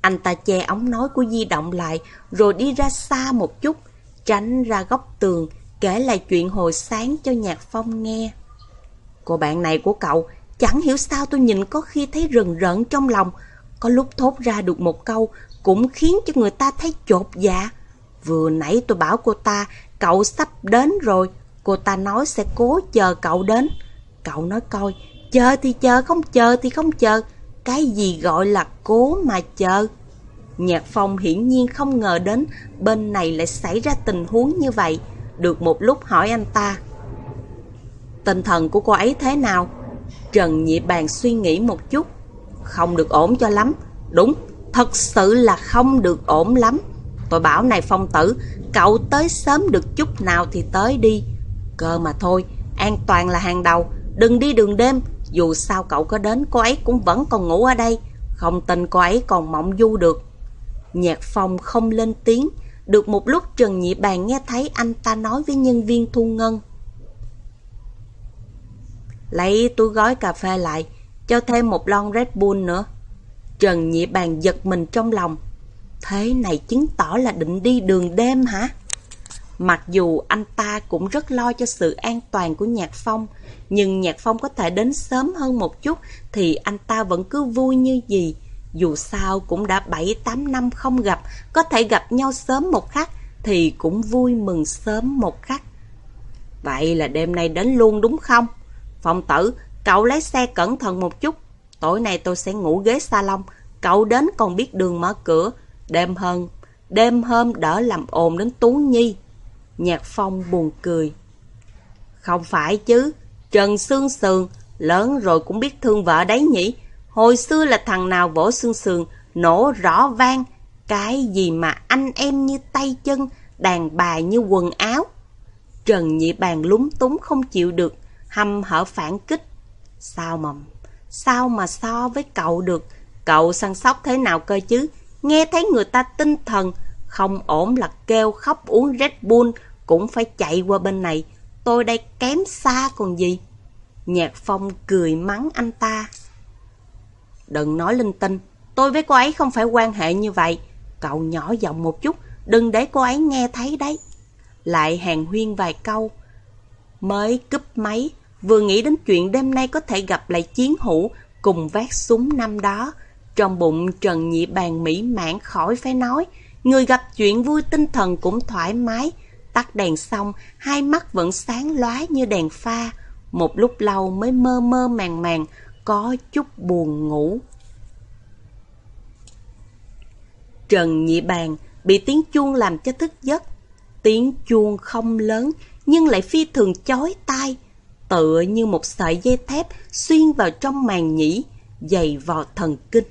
Anh ta che ống nói của di động lại, rồi đi ra xa một chút, tránh ra góc tường, kể lại chuyện hồi sáng cho Nhạc Phong nghe. Cô bạn này của cậu, chẳng hiểu sao tôi nhìn có khi thấy rần rợn trong lòng, có lúc thốt ra được một câu cũng khiến cho người ta thấy chột dạ. Vừa nãy tôi bảo cô ta, cậu sắp đến rồi, cô ta nói sẽ cố chờ cậu đến. Cậu nói coi, chờ thì chờ, không chờ thì không chờ. Cái gì gọi là cố mà chờ? Nhạc Phong hiển nhiên không ngờ đến bên này lại xảy ra tình huống như vậy. Được một lúc hỏi anh ta. Tinh thần của cô ấy thế nào? Trần Nhị Bàn suy nghĩ một chút. Không được ổn cho lắm. Đúng, thật sự là không được ổn lắm. Tôi bảo này Phong tử, cậu tới sớm được chút nào thì tới đi. Cơ mà thôi, an toàn là hàng đầu. Đừng đi đường đêm, dù sao cậu có đến cô ấy cũng vẫn còn ngủ ở đây. Không tin cô ấy còn mộng du được. Nhạc Phong không lên tiếng. Được một lúc Trần Nhị Bàn nghe thấy anh ta nói với nhân viên thu ngân. Lấy túi gói cà phê lại, cho thêm một lon Red Bull nữa. Trần Nhị Bàn giật mình trong lòng. Thế này chứng tỏ là định đi đường đêm hả? Mặc dù anh ta cũng rất lo cho sự an toàn của Nhạc Phong, nhưng Nhạc Phong có thể đến sớm hơn một chút thì anh ta vẫn cứ vui như gì. Dù sao cũng đã 7-8 năm không gặp, có thể gặp nhau sớm một khắc thì cũng vui mừng sớm một khắc. Vậy là đêm nay đến luôn đúng không? Phong tử, cậu lái xe cẩn thận một chút. Tối nay tôi sẽ ngủ ghế salon, cậu đến còn biết đường mở cửa. Đêm hơn, đêm hôm đỡ làm ồn đến Tú Nhi. Nhạc Phong buồn cười. Không phải chứ, Trần Sương Sườn, lớn rồi cũng biết thương vợ đấy nhỉ. Hồi xưa là thằng nào vỗ xương sườn, nổ rõ vang. Cái gì mà anh em như tay chân, đàn bà như quần áo. Trần Nhị Bàn lúng túng không chịu được, hâm hở phản kích. Sao mà, sao mà so với cậu được? Cậu săn sóc thế nào cơ chứ? Nghe thấy người ta tinh thần, không ổn là kêu khóc uống Red Bull, cũng phải chạy qua bên này. Tôi đây kém xa còn gì. Nhạc Phong cười mắng anh ta. Đừng nói linh tinh, tôi với cô ấy không phải quan hệ như vậy. Cậu nhỏ giọng một chút, đừng để cô ấy nghe thấy đấy. Lại hàng huyên vài câu. Mới cúp máy, vừa nghĩ đến chuyện đêm nay có thể gặp lại chiến hữu cùng vác súng năm đó. Trong bụng Trần Nhị Bàn mỹ mãn khỏi phải nói, người gặp chuyện vui tinh thần cũng thoải mái. Tắt đèn xong, hai mắt vẫn sáng lóa như đèn pha. Một lúc lâu mới mơ mơ màng màng, có chút buồn ngủ. Trần Nhị Bàn bị tiếng chuông làm cho thức giấc. Tiếng chuông không lớn nhưng lại phi thường chói tai, tựa như một sợi dây thép xuyên vào trong màng nhĩ, dày vào thần kinh.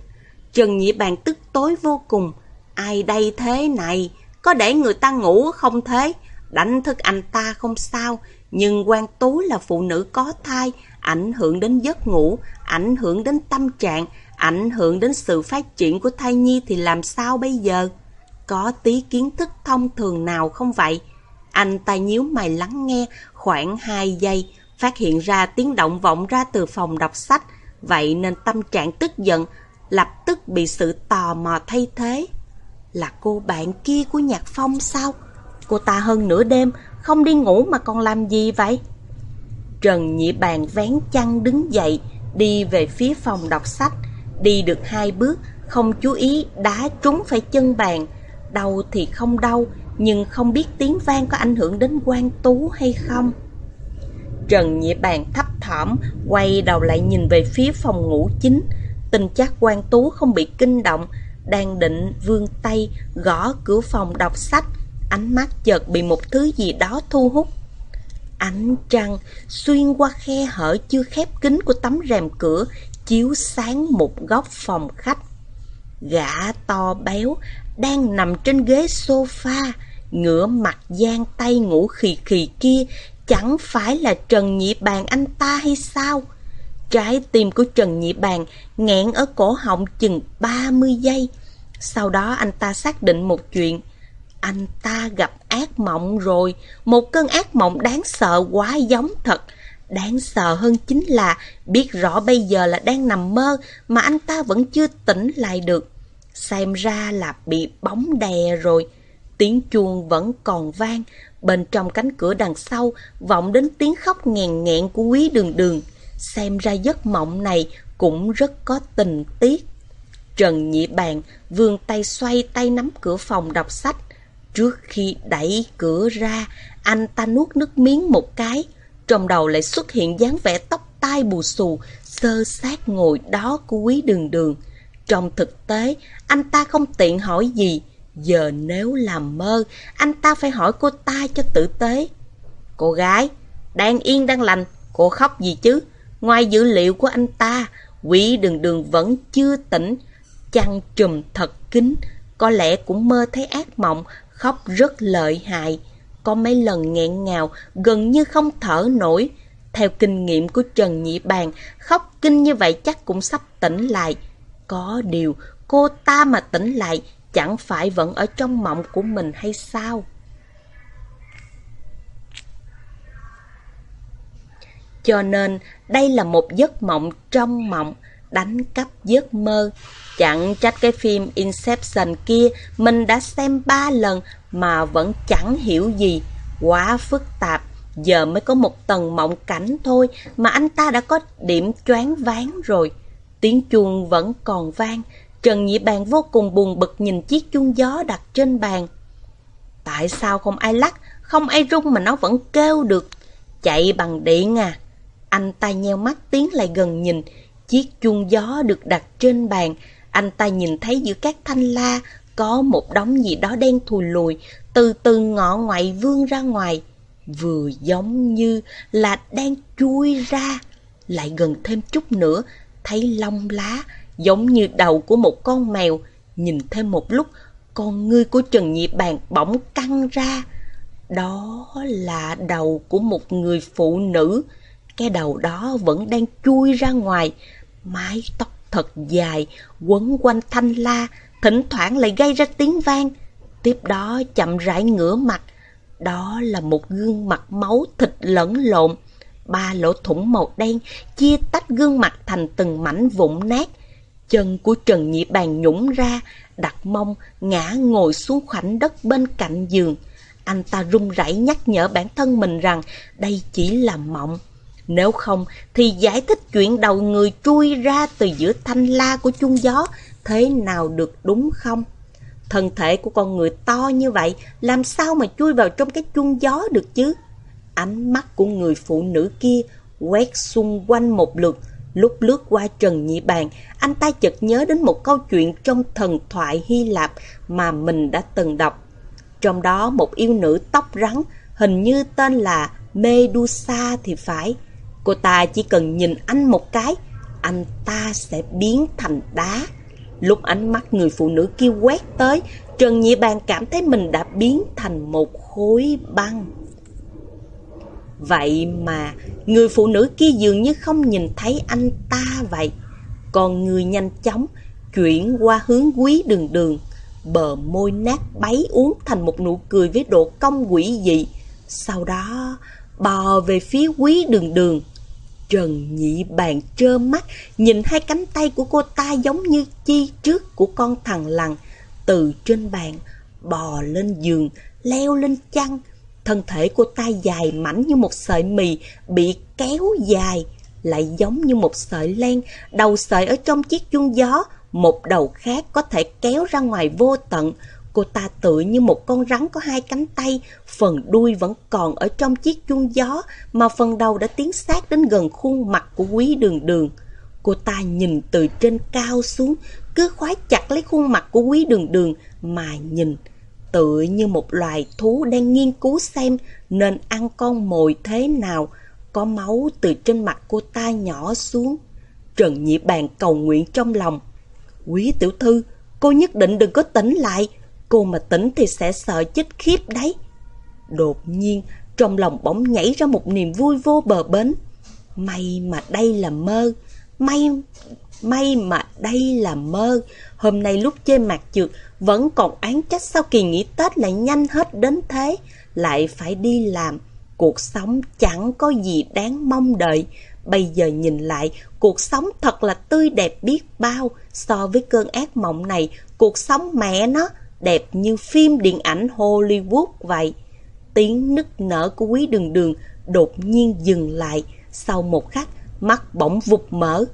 Trần Nhị Bàn tức tối vô cùng. Ai đây thế này? Có để người ta ngủ không thế? Đánh thức anh ta không sao, nhưng quan Tú là phụ nữ có thai, ảnh hưởng đến giấc ngủ, ảnh hưởng đến tâm trạng, ảnh hưởng đến sự phát triển của thai nhi thì làm sao bây giờ? Có tí kiến thức thông thường nào không vậy? Anh ta nhíu mày lắng nghe khoảng 2 giây, phát hiện ra tiếng động vọng ra từ phòng đọc sách, vậy nên tâm trạng tức giận, lập tức bị sự tò mò thay thế. Là cô bạn kia của Nhạc Phong sao? Cô ta hơn nửa đêm, không đi ngủ mà còn làm gì vậy? Trần Nhị Bàn vén chăn đứng dậy, đi về phía phòng đọc sách. Đi được hai bước, không chú ý đá trúng phải chân bàn. Đau thì không đau, nhưng không biết tiếng vang có ảnh hưởng đến quan tú hay không. Trần Nhị Bàn thấp thỏm, quay đầu lại nhìn về phía phòng ngủ chính. Tình chắc quan tú không bị kinh động, đang định vươn tay gõ cửa phòng đọc sách. Ánh mắt chợt bị một thứ gì đó thu hút. Ánh trăng xuyên qua khe hở chưa khép kín của tấm rèm cửa, chiếu sáng một góc phòng khách. Gã to béo đang nằm trên ghế sofa, ngửa mặt giang tay ngủ khì khì kia, chẳng phải là Trần Nhị Bàn anh ta hay sao? Trái tim của Trần Nhị Bàn nghẹn ở cổ họng chừng 30 giây. Sau đó anh ta xác định một chuyện. Anh ta gặp ác mộng rồi, một cơn ác mộng đáng sợ quá giống thật. Đáng sợ hơn chính là biết rõ bây giờ là đang nằm mơ mà anh ta vẫn chưa tỉnh lại được. Xem ra là bị bóng đè rồi. Tiếng chuông vẫn còn vang, bên trong cánh cửa đằng sau vọng đến tiếng khóc nghèn nghẹn của quý đường đường. Xem ra giấc mộng này cũng rất có tình tiết. Trần Nhị Bàn vươn tay xoay tay nắm cửa phòng đọc sách. Trước khi đẩy cửa ra, anh ta nuốt nước miếng một cái. Trong đầu lại xuất hiện dáng vẻ tóc tai bù xù, sơ sát ngồi đó của quý đường đường. Trong thực tế, anh ta không tiện hỏi gì. Giờ nếu làm mơ, anh ta phải hỏi cô ta cho tử tế. Cô gái, đang yên đang lành, cô khóc gì chứ? Ngoài dữ liệu của anh ta, quý đường đường vẫn chưa tỉnh. Chăn trùm thật kín, có lẽ cũng mơ thấy ác mộng, khóc rất lợi hại. Có mấy lần nghẹn ngào, gần như không thở nổi. Theo kinh nghiệm của Trần Nhị Bàn, khóc kinh như vậy chắc cũng sắp tỉnh lại. Có điều, cô ta mà tỉnh lại chẳng phải vẫn ở trong mộng của mình hay sao? Cho nên, đây là một giấc mộng trong mộng, đánh cắp giấc mơ. Chẳng trách cái phim Inception kia mình đã xem ba lần mà vẫn chẳng hiểu gì. Quá phức tạp, giờ mới có một tầng mộng cảnh thôi mà anh ta đã có điểm choáng váng rồi. Tiếng chuông vẫn còn vang, Trần Nhị Bàn vô cùng buồn bực nhìn chiếc chuông gió đặt trên bàn. Tại sao không ai lắc, không ai rung mà nó vẫn kêu được? Chạy bằng điện à? Anh ta nheo mắt tiến lại gần nhìn, chiếc chuông gió được đặt trên bàn. Anh ta nhìn thấy giữa các thanh la có một đống gì đó đen thùi lùi, từ từ ngọ ngoại vương ra ngoài. Vừa giống như là đang chui ra. Lại gần thêm chút nữa, thấy lông lá, giống như đầu của một con mèo. Nhìn thêm một lúc, con ngươi của Trần Nhị Bàn bỗng căng ra. Đó là đầu của một người phụ nữ. Cái đầu đó vẫn đang chui ra ngoài. Mái tóc thật dài, quấn quanh thanh la, thỉnh thoảng lại gây ra tiếng vang. Tiếp đó chậm rãi ngửa mặt. Đó là một gương mặt máu thịt lẫn lộn. Ba lỗ thủng màu đen chia tách gương mặt thành từng mảnh vụn nát. Chân của Trần Nhị Bàn nhũng ra, đặt mông, ngã ngồi xuống khoảnh đất bên cạnh giường. Anh ta run rẩy nhắc nhở bản thân mình rằng đây chỉ là mộng. Nếu không thì giải thích chuyện đầu người chui ra từ giữa thanh la của chuông gió thế nào được đúng không? Thân thể của con người to như vậy làm sao mà chui vào trong cái chuông gió được chứ? Ánh mắt của người phụ nữ kia quét xung quanh một lượt Lúc lướt qua Trần Nhị Bàn, anh ta chợt nhớ đến một câu chuyện trong thần thoại Hy Lạp mà mình đã từng đọc. Trong đó một yêu nữ tóc rắn, hình như tên là Medusa thì phải. Cô ta chỉ cần nhìn anh một cái, anh ta sẽ biến thành đá. Lúc ánh mắt người phụ nữ kia quét tới, Trần Nhị Bàn cảm thấy mình đã biến thành một khối băng. Vậy mà người phụ nữ kia dường như không nhìn thấy anh ta vậy. Còn người nhanh chóng chuyển qua hướng quý đường đường. Bờ môi nát bấy uống thành một nụ cười với độ cong quỷ dị. Sau đó bò về phía quý đường đường. Trần nhị bàn trơ mắt, nhìn hai cánh tay của cô ta giống như chi trước của con thằng lằn. Từ trên bàn, bò lên giường, leo lên chăn. Thân thể cô ta dài mảnh như một sợi mì, bị kéo dài, lại giống như một sợi len, đầu sợi ở trong chiếc chuông gió, một đầu khác có thể kéo ra ngoài vô tận. Cô ta tựa như một con rắn có hai cánh tay, phần đuôi vẫn còn ở trong chiếc chuông gió, mà phần đầu đã tiến sát đến gần khuôn mặt của quý đường đường. Cô ta nhìn từ trên cao xuống, cứ khóa chặt lấy khuôn mặt của quý đường đường mà nhìn. Tựa như một loài thú đang nghiên cứu xem nên ăn con mồi thế nào, có máu từ trên mặt cô ta nhỏ xuống. Trần Nhị Bàn cầu nguyện trong lòng. Quý tiểu thư, cô nhất định đừng có tỉnh lại, Cô mà tỉnh thì sẽ sợ chết khiếp đấy. Đột nhiên, trong lòng bỗng nhảy ra một niềm vui vô bờ bến. May mà đây là mơ. May may mà đây là mơ. Hôm nay lúc chơi mạc trượt vẫn còn án trách sau kỳ nghỉ Tết lại nhanh hết đến thế. Lại phải đi làm. Cuộc sống chẳng có gì đáng mong đợi. Bây giờ nhìn lại, cuộc sống thật là tươi đẹp biết bao. So với cơn ác mộng này, cuộc sống mẹ nó đẹp như phim điện ảnh Hollywood vậy. Tiếng nức nở của quý đường đường đột nhiên dừng lại. Sau một khắc, mắt bỗng vụt mở.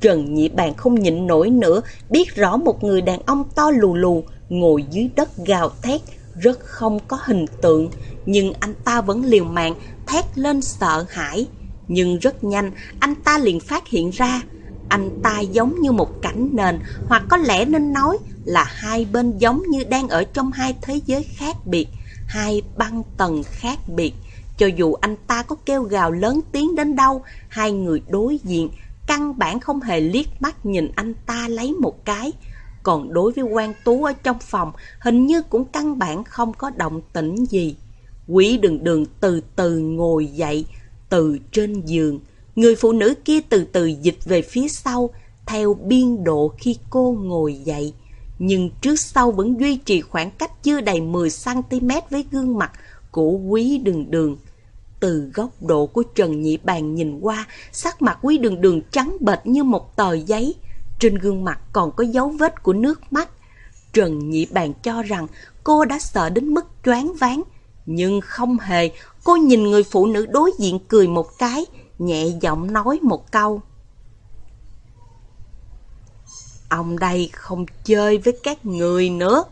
Trần Nhị Bàn không nhịn nổi nữa, biết rõ một người đàn ông to lù lù, ngồi dưới đất gào thét, rất không có hình tượng. Nhưng anh ta vẫn liều mạng, thét lên sợ hãi. Nhưng rất nhanh, anh ta liền phát hiện ra, anh ta giống như một cảnh nền, hoặc có lẽ nên nói là hai bên giống như đang ở trong hai thế giới khác biệt, hai băng tầng khác biệt. Cho dù anh ta có kêu gào lớn tiếng đến đâu, hai người đối diện căn bản không hề liếc mắt nhìn anh ta lấy một cái. Còn đối với quan tú ở trong phòng, hình như cũng căn bản không có động tĩnh gì. Quỷ đường đường từ từ ngồi dậy, từ trên giường. Người phụ nữ kia từ từ dịch về phía sau, theo biên độ khi cô ngồi dậy nhưng trước sau vẫn duy trì khoảng cách chưa đầy 10cm với gương mặt của quý đường đường. Từ góc độ của Trần Nhị Bàn nhìn qua, sắc mặt quý đường đường trắng bệch như một tờ giấy. Trên gương mặt còn có dấu vết của nước mắt. Trần Nhị Bàn cho rằng cô đã sợ đến mức choáng váng. Nhưng không hề, cô nhìn người phụ nữ đối diện cười một cái, nhẹ giọng nói một câu. Ông đây không chơi với các người nữa.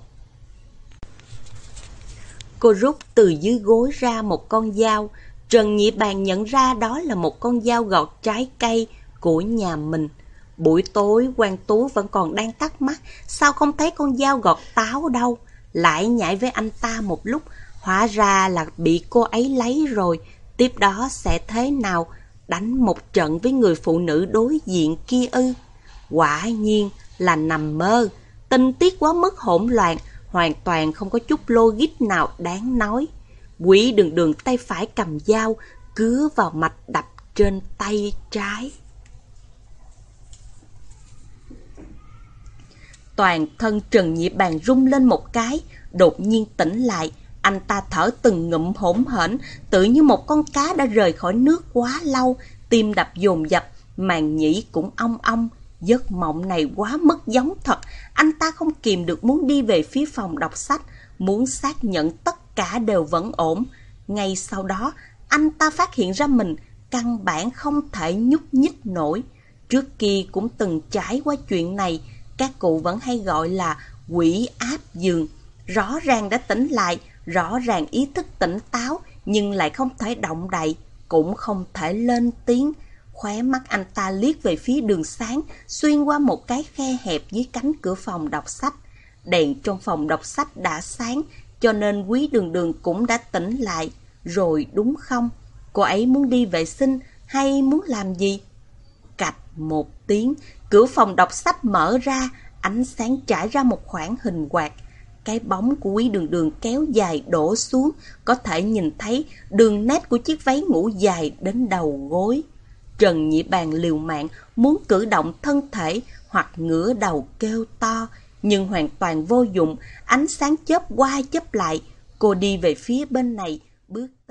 Cô rút từ dưới gối ra một con dao. Trần Nhị Bàn nhận ra đó là một con dao gọt trái cây của nhà mình. Buổi tối quan Tú vẫn còn đang tắt mắt, sao không thấy con dao gọt táo đâu. Lại nhảy với anh ta một lúc, hóa ra là bị cô ấy lấy rồi. Tiếp đó sẽ thế nào? Đánh một trận với người phụ nữ đối diện kia ư? Quả nhiên, là nằm mơ, tình tiết quá mức hỗn loạn, hoàn toàn không có chút logic nào đáng nói. Quỷ đường đường tay phải cầm dao, cứa vào mạch đập trên tay trái. Toàn thân Trần Nhị Bàn rung lên một cái, đột nhiên tỉnh lại. Anh ta thở từng ngụm hỗn hển, tự như một con cá đã rời khỏi nước quá lâu, tim đập dồn dập, màng nhĩ cũng ong ong, Giấc mộng này quá mức giống thật, anh ta không kìm được muốn đi về phía phòng đọc sách, muốn xác nhận tất cả đều vẫn ổn. Ngay sau đó, anh ta phát hiện ra mình căn bản không thể nhúc nhích nổi. Trước kia cũng từng trải qua chuyện này, các cụ vẫn hay gọi là quỷ áp giường. Rõ ràng đã tỉnh lại, rõ ràng ý thức tỉnh táo, nhưng lại không thể động đậy, cũng không thể lên tiếng. Khóe mắt anh ta liếc về phía đường sáng, xuyên qua một cái khe hẹp dưới cánh cửa phòng đọc sách. Đèn trong phòng đọc sách đã sáng, cho nên quý đường đường cũng đã tỉnh lại. Rồi đúng không? Cô ấy muốn đi vệ sinh hay muốn làm gì? Cạch một tiếng, cửa phòng đọc sách mở ra, ánh sáng trải ra một khoảng hình quạt. Cái bóng của quý đường đường kéo dài đổ xuống, có thể nhìn thấy đường nét của chiếc váy ngủ dài đến đầu gối. Trần Nhị Bàn liều mạng muốn cử động thân thể hoặc ngửa đầu kêu to, nhưng hoàn toàn vô dụng, ánh sáng chớp qua chớp lại. Cô đi về phía bên này, bước tới